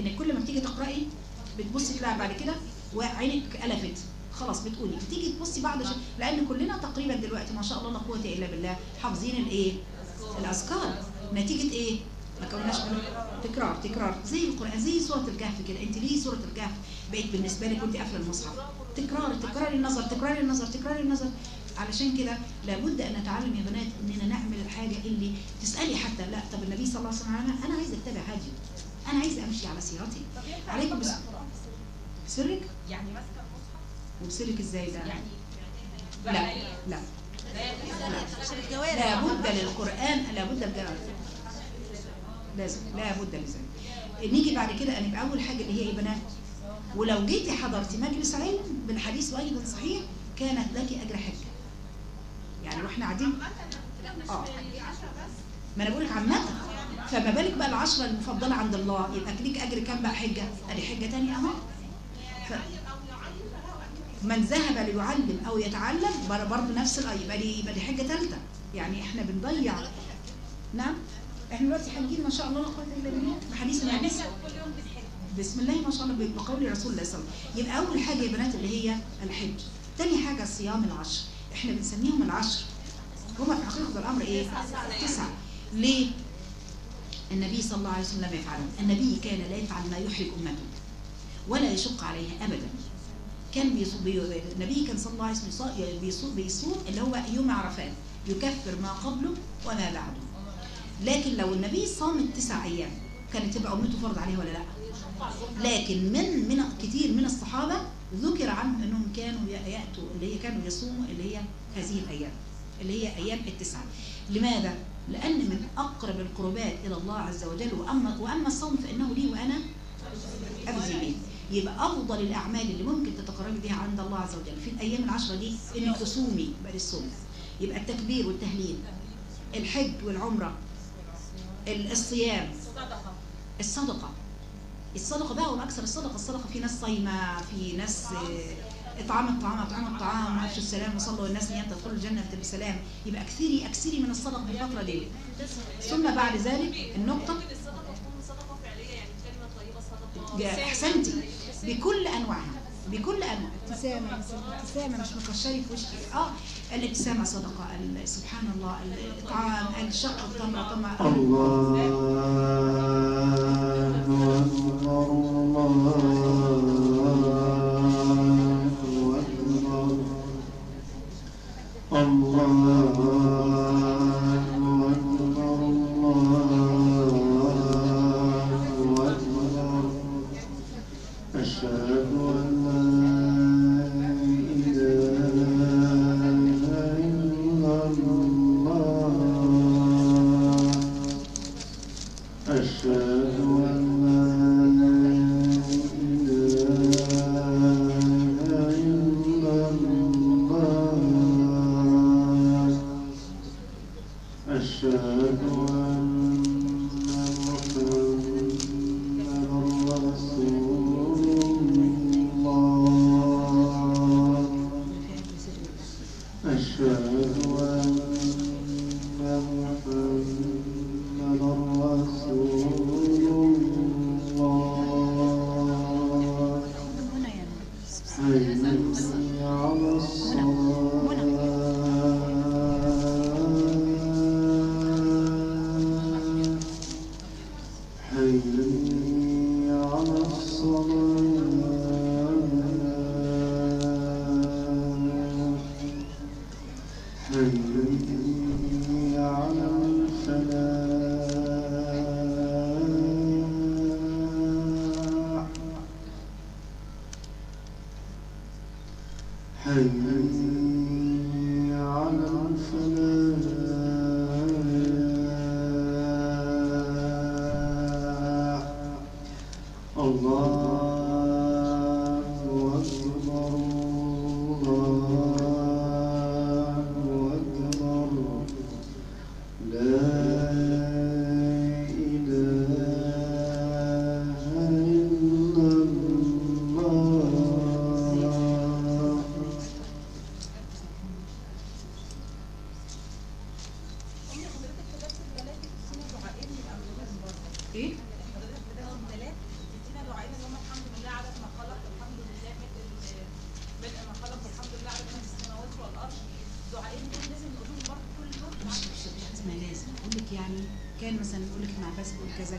إنك كل ما بتيجي تقرأي بتبصي تلاقي بعد كده وعينك قلفت خلاص بتقولي. بتيجي تبصي بعد شيء لأن كلنا تقريبا دلوقتي ما شاء الله لا قوة إلا بالله حافظين الإيه؟ الأذكار. نتيجة إيه؟ ما كوناش تكرار تكرار زي القران زي سوره الكهف كده انت ليه سوره الكهف بقت بالنسبة لك كنت قافله المصحف تكرار تكرار النظر تكرار النظر تكرار النظر علشان كده لابد ان نتعلم يا بنات اننا نعمل الحاجة اللي تسالي حتى لا طب النبي صلى الله عليه وسلم أنا عايزه اتبع هديه أنا عايزه امشي على سيرتي عليكم بس بسرك يعني ماسكه المصحف وبسرك إزاي ده يعني لا لا الجوارح لابد للقرآن لابد الجوارح لازم لابد لذلك نيجي بعد كده ان يبقى أول حاجة اللي هي إيه بنات؟ ولو جيتي حضرتي مجلس علم بالحديث أيضا صحيح كانت لك أجر حجه يعني وإحنا قاعدين آه. ما أنا بقول لك عامة. فما بالك بقى العشرة المفضلة عند الله؟ يبقى ليك أجر كام بقى؟ حجة. أدي حجة ثانية أهو. ف... من ذهب ليعلم أو يتعلم بر- برضه نفس الآية. يبقى يبقى دي حاجة ثالثه يعني إحنا بنضيع. نعم؟ إحنا دلوقتي حاجين ما شاء الله لا قوة إلا بالله. بحديث النبي بسم الله ما شاء الله بقول رسول الله صلى الله عليه وسلم. يبقى أول حاجة يا بنات اللي هي الحج. تاني حاجة صيام العشر. إحنا بنسميهم العشر. هما في حقيقة الأمر إيه؟ تسعة. ليه؟ النبي صلى الله عليه وسلم لم يفعلهم النبي كان لا يفعل ما يحرج أمته. ولا يشق عليها ابدا. كان بيصوم بي... النبي كان صلى الله عليه وسلم بيصوم بيصوم اللي هو يوم عرفات. يكفر ما قبله وما بعده. لكن لو النبي صام التسع أيام كانت تبقى أمته فرض عليه ولا لأ؟ لكن من من كتير من الصحابة ذكر عنهم أنهم كانوا يأتوا اللي هي كانوا يصوموا اللي هي هذه الأيام اللي هي أيام التسعة. لماذا؟ لأن من أقرب القربات إلى الله عز وجل واما وأما الصوم فإنه لي وأنا أجزي به يبقى أفضل الأعمال اللي ممكن تتقربي بها عند الله عز وجل في الأيام العشرة دي إنك تصومي بقى الصوم. يبقى التكبير والتهليل الحج والعمرة ال- الصيام. الصدقة. الصدقة. بقى وأكثر الصدقة. الصدقة في ناس صايمة في ناس آه، إطعام الطعام إطعام الطعام وعفش السلام وصلوا الناس أن تدخلوا الجنة بسلام. يبقى أكثري أكثري من الصدقة في الفترة دي. ثم بعد ذلك النقطة ممكن الصدقة تكون صدقة فعلية يعني كلمة طيبة صدقة أحسنتي. بكل أنواعها. بكل انواع ابتسامة ابتسامة مش مكشري في وشك. آه الابتسامة صدقة سبحان الله الاطعام الشق التمر طمع. الله أكبر الله.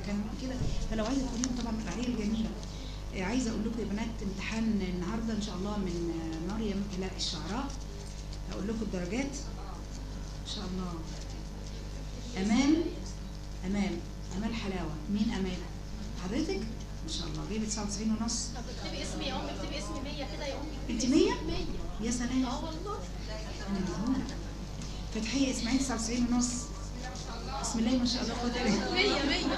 كان كده. فلو عايزة تقوليهم طبعا من العليه الجميلة. آه، عايزة أقول لكم يا بنات امتحان النهارده إن شاء الله من آه، مريم إلى الشعراء. هقول لكم الدرجات. إن شاء الله. أمان أمان أمال حلاوة. مين أمان حضرتك؟ ما شاء الله. جايبة 99 ونص. طب اكتبي اسمي يا أمي اكتبي اسمي 100 كده يا أمي. انت 100 100 يا سلام. آه والله. أنا مجنونة. فتحية اسماعيل 99 ونص. بسم الله ما شاء الله. بالله 100 100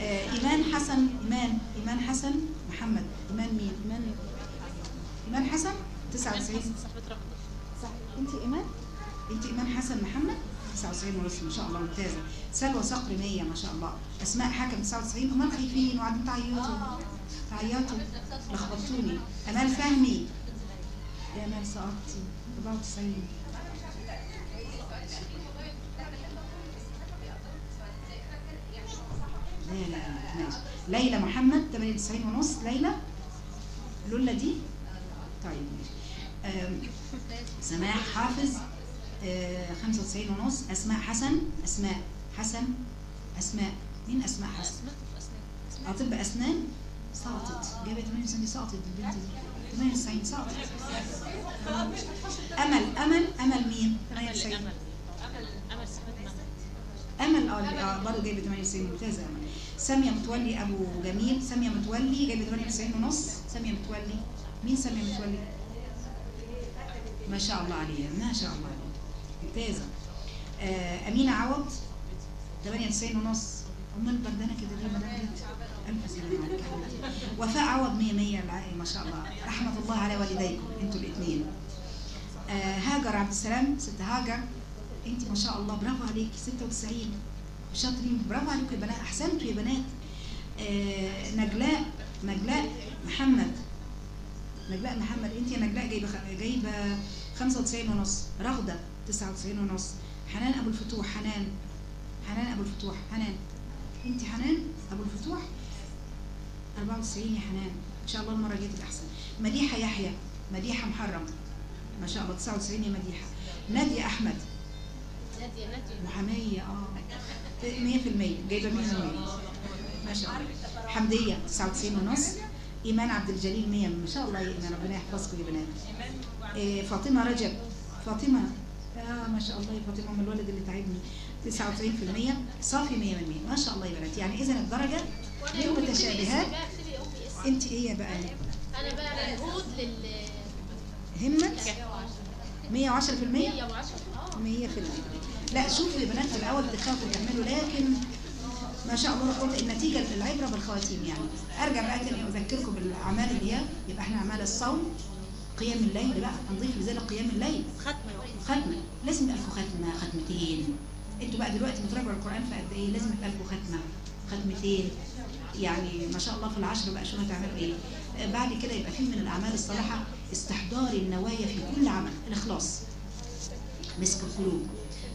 آه، إيمان حسن إيمان إيمان حسن محمد. إيمان مين؟ إيمان إيمان حسن؟ 99 صح. أنت إيمان؟ أنت إيمان حسن محمد؟ 99 ونص ما شاء الله ممتازة سلوى صقر 100 ما شاء الله. أسماء حكم 99 أمال خايفين وقاعدين تعيطوا. تعيطوا. لخبطتوني أمال فهمي. يا أمال سقطتي. 94 ماشي. ليلى محمد 98 ونص. ليلى؟ لولا دي؟ طيب سماح حافظ آه، 95 ونص. أسماء حسن. أسماء حسن. أسماء مين أسماء حسن؟ اطباء أسنان؟ سقطت جابت 98 سقطت البنت دي 98 سقطت أمل أمل. أمل مين؟ 98 أمل أمل. أمل آه برضه جايبه 98 ممتازة أمل. سامية متولي أبو جميل سامية متولي جايبة 98 ونص. سامية متولي. مين سامية متولي؟ ما شاء الله عليها ما شاء الله عليها. ممتازة. آه أمينة عوض 98 ونص. أمال بردانة كده ليه جت ألف سلامه عليك. وفاء عوض 100 100 الع- ما شاء الله. رحمة الله على والديكم أنتوا الاثنين آه هاجر عبد السلام ست هاجر. انت ما شاء الله برافو عليكي 96 شاطرين. برافو عليكم يا بنات أحسنتوا يا بنات. آه نجلاء نجلاء محمد. نجلاء محمد انت يا نجلاء جايبة جايبة 95 ونص رغده 99 ونص. حنان أبو الفتوح حنان. حنان أبو الفتوح حنان. انت حنان أبو الفتوح؟ 94 يا حنان. إن شاء الله المرة الجاية تبقى أحسن. مديحة يحيى مديحة محرم. ما شاء الله 99 يا مديحة. نادية أحمد. نادية نادية. محامية آه. 100% جايبة 100% ما شاء الله. حمدية 99 ونص. إيمان عبد الجليل 100 ما شاء الله. يا إيمان ربنا يحفظكم يا بنات. إيه فاطمة رجب. فاطمة آه ما شاء الله يا فاطمة من الولد اللي تعبني. 99% صافي 100% ما شاء الله يا بنات. يعني وأنا يا امي اكتبي اسمي للمتشابهات بقى؟ أنا بقى منهود لل همت 110% 110 آه. مية في المية. لا شوفوا يا بنات في الأول بتخافوا تعملوا لكن ما شاء الله لا قوة النتيجة العبرة بالخواتيم يعني. أرجع بقى تاني أذكركم بالأعمال اللي هي يبقى إحنا أعمال الصوم قيام الليل بقى نضيف لذلك قيام الليل. ختمة. ختمة. لازم يبقى لكم ختمة ختمتين. أنتوا بقى دلوقتي بتراجعوا القرآن في قد إيه لازم يبقى لكم ختمة ختمتين. يعني ما شاء الله في العشر بقى شوفوا هتعملوا آه، بعد كده يبقى في من الأعمال الصالحة استحضار النوايا في كل عمل الإخلاص. مسك القلوب.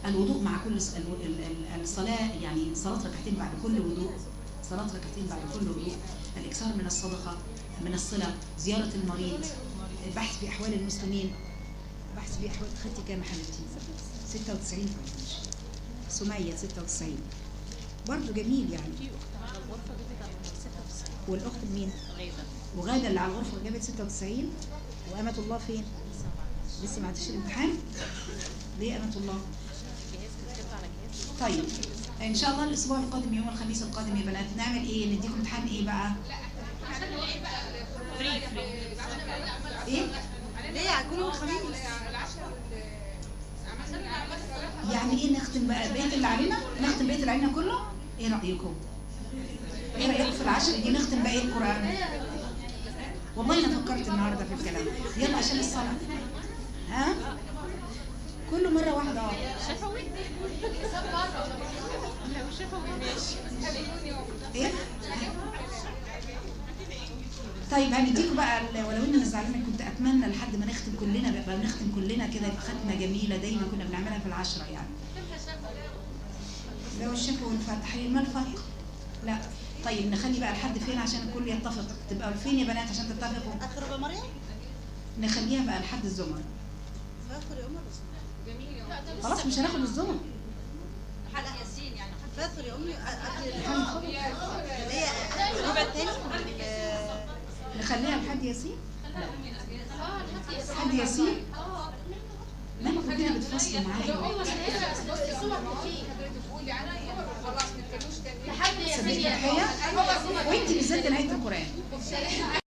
الوضوء مع كل ص- الو- ال- ال- الصلاة يعني صلاة ركعتين بعد كل وضوء صلاة ركعتين بعد كل وضوء الإكثار من الصدقة من الصلة زيارة المريض البحث في أحوال المسلمين بحث في أحوال خدتي كام حبيبتي 96 طيب ماشي. سمية 96 برضه جميل يعني في اخت على الغرفه جابت 96 والأخت مين؟ غيبه وغادة اللي على الغرفة جابت 96 وأمة الله فين؟ لسه ما عدتش الامتحان؟ ليه أمة الله؟ طيب إن شاء الله الأسبوع القادم يوم الخميس القادم يا بنات نعمل إيه؟ نديكم امتحان إيه بقى؟ very very easy ليه هيكونوا الخميس. يعني إيه نختم بقى؟ بيت اللي علينا نختم بيت اللي علينا كله؟ إيه رأيكم؟ إيه رأيكم في العشر؟ دي نختم باقي القرآن. والله أنا فكرت النهارده في الكلام. يلا عشان الصلاة. ها؟ كله مرة واحدة. آه إيه؟ طيب هنديكوا بقى ال- ولو ان أنا زعلانه كنت أتمنى لحد ما نختم كلنا بقى نختم كلنا كده يبقى ختمه جميلة دايما كنا بنعملها في العشرة يعني. لو الشفا والفتح هي ما الفرق؟ لا. طيب نخلي بقى لحد فين عشان الكل يتفق؟ تبقى فين يا بنات عشان تتفقوا؟ آخر مريم؟ نخليها بقى لحد الزمر. فاخر يا خلاص مش هناخد الزمر حلقه ياسين يعني فاخر يا أمي؟ هي الربع الثاني نخليها لحد ياسين؟ لحد ياسين لا المفروض كده بتفصلوا معايا. خلاص ما تكلوش تاني. لحد سبيل ياسين التحية وانت بالذات نهاية القرآن.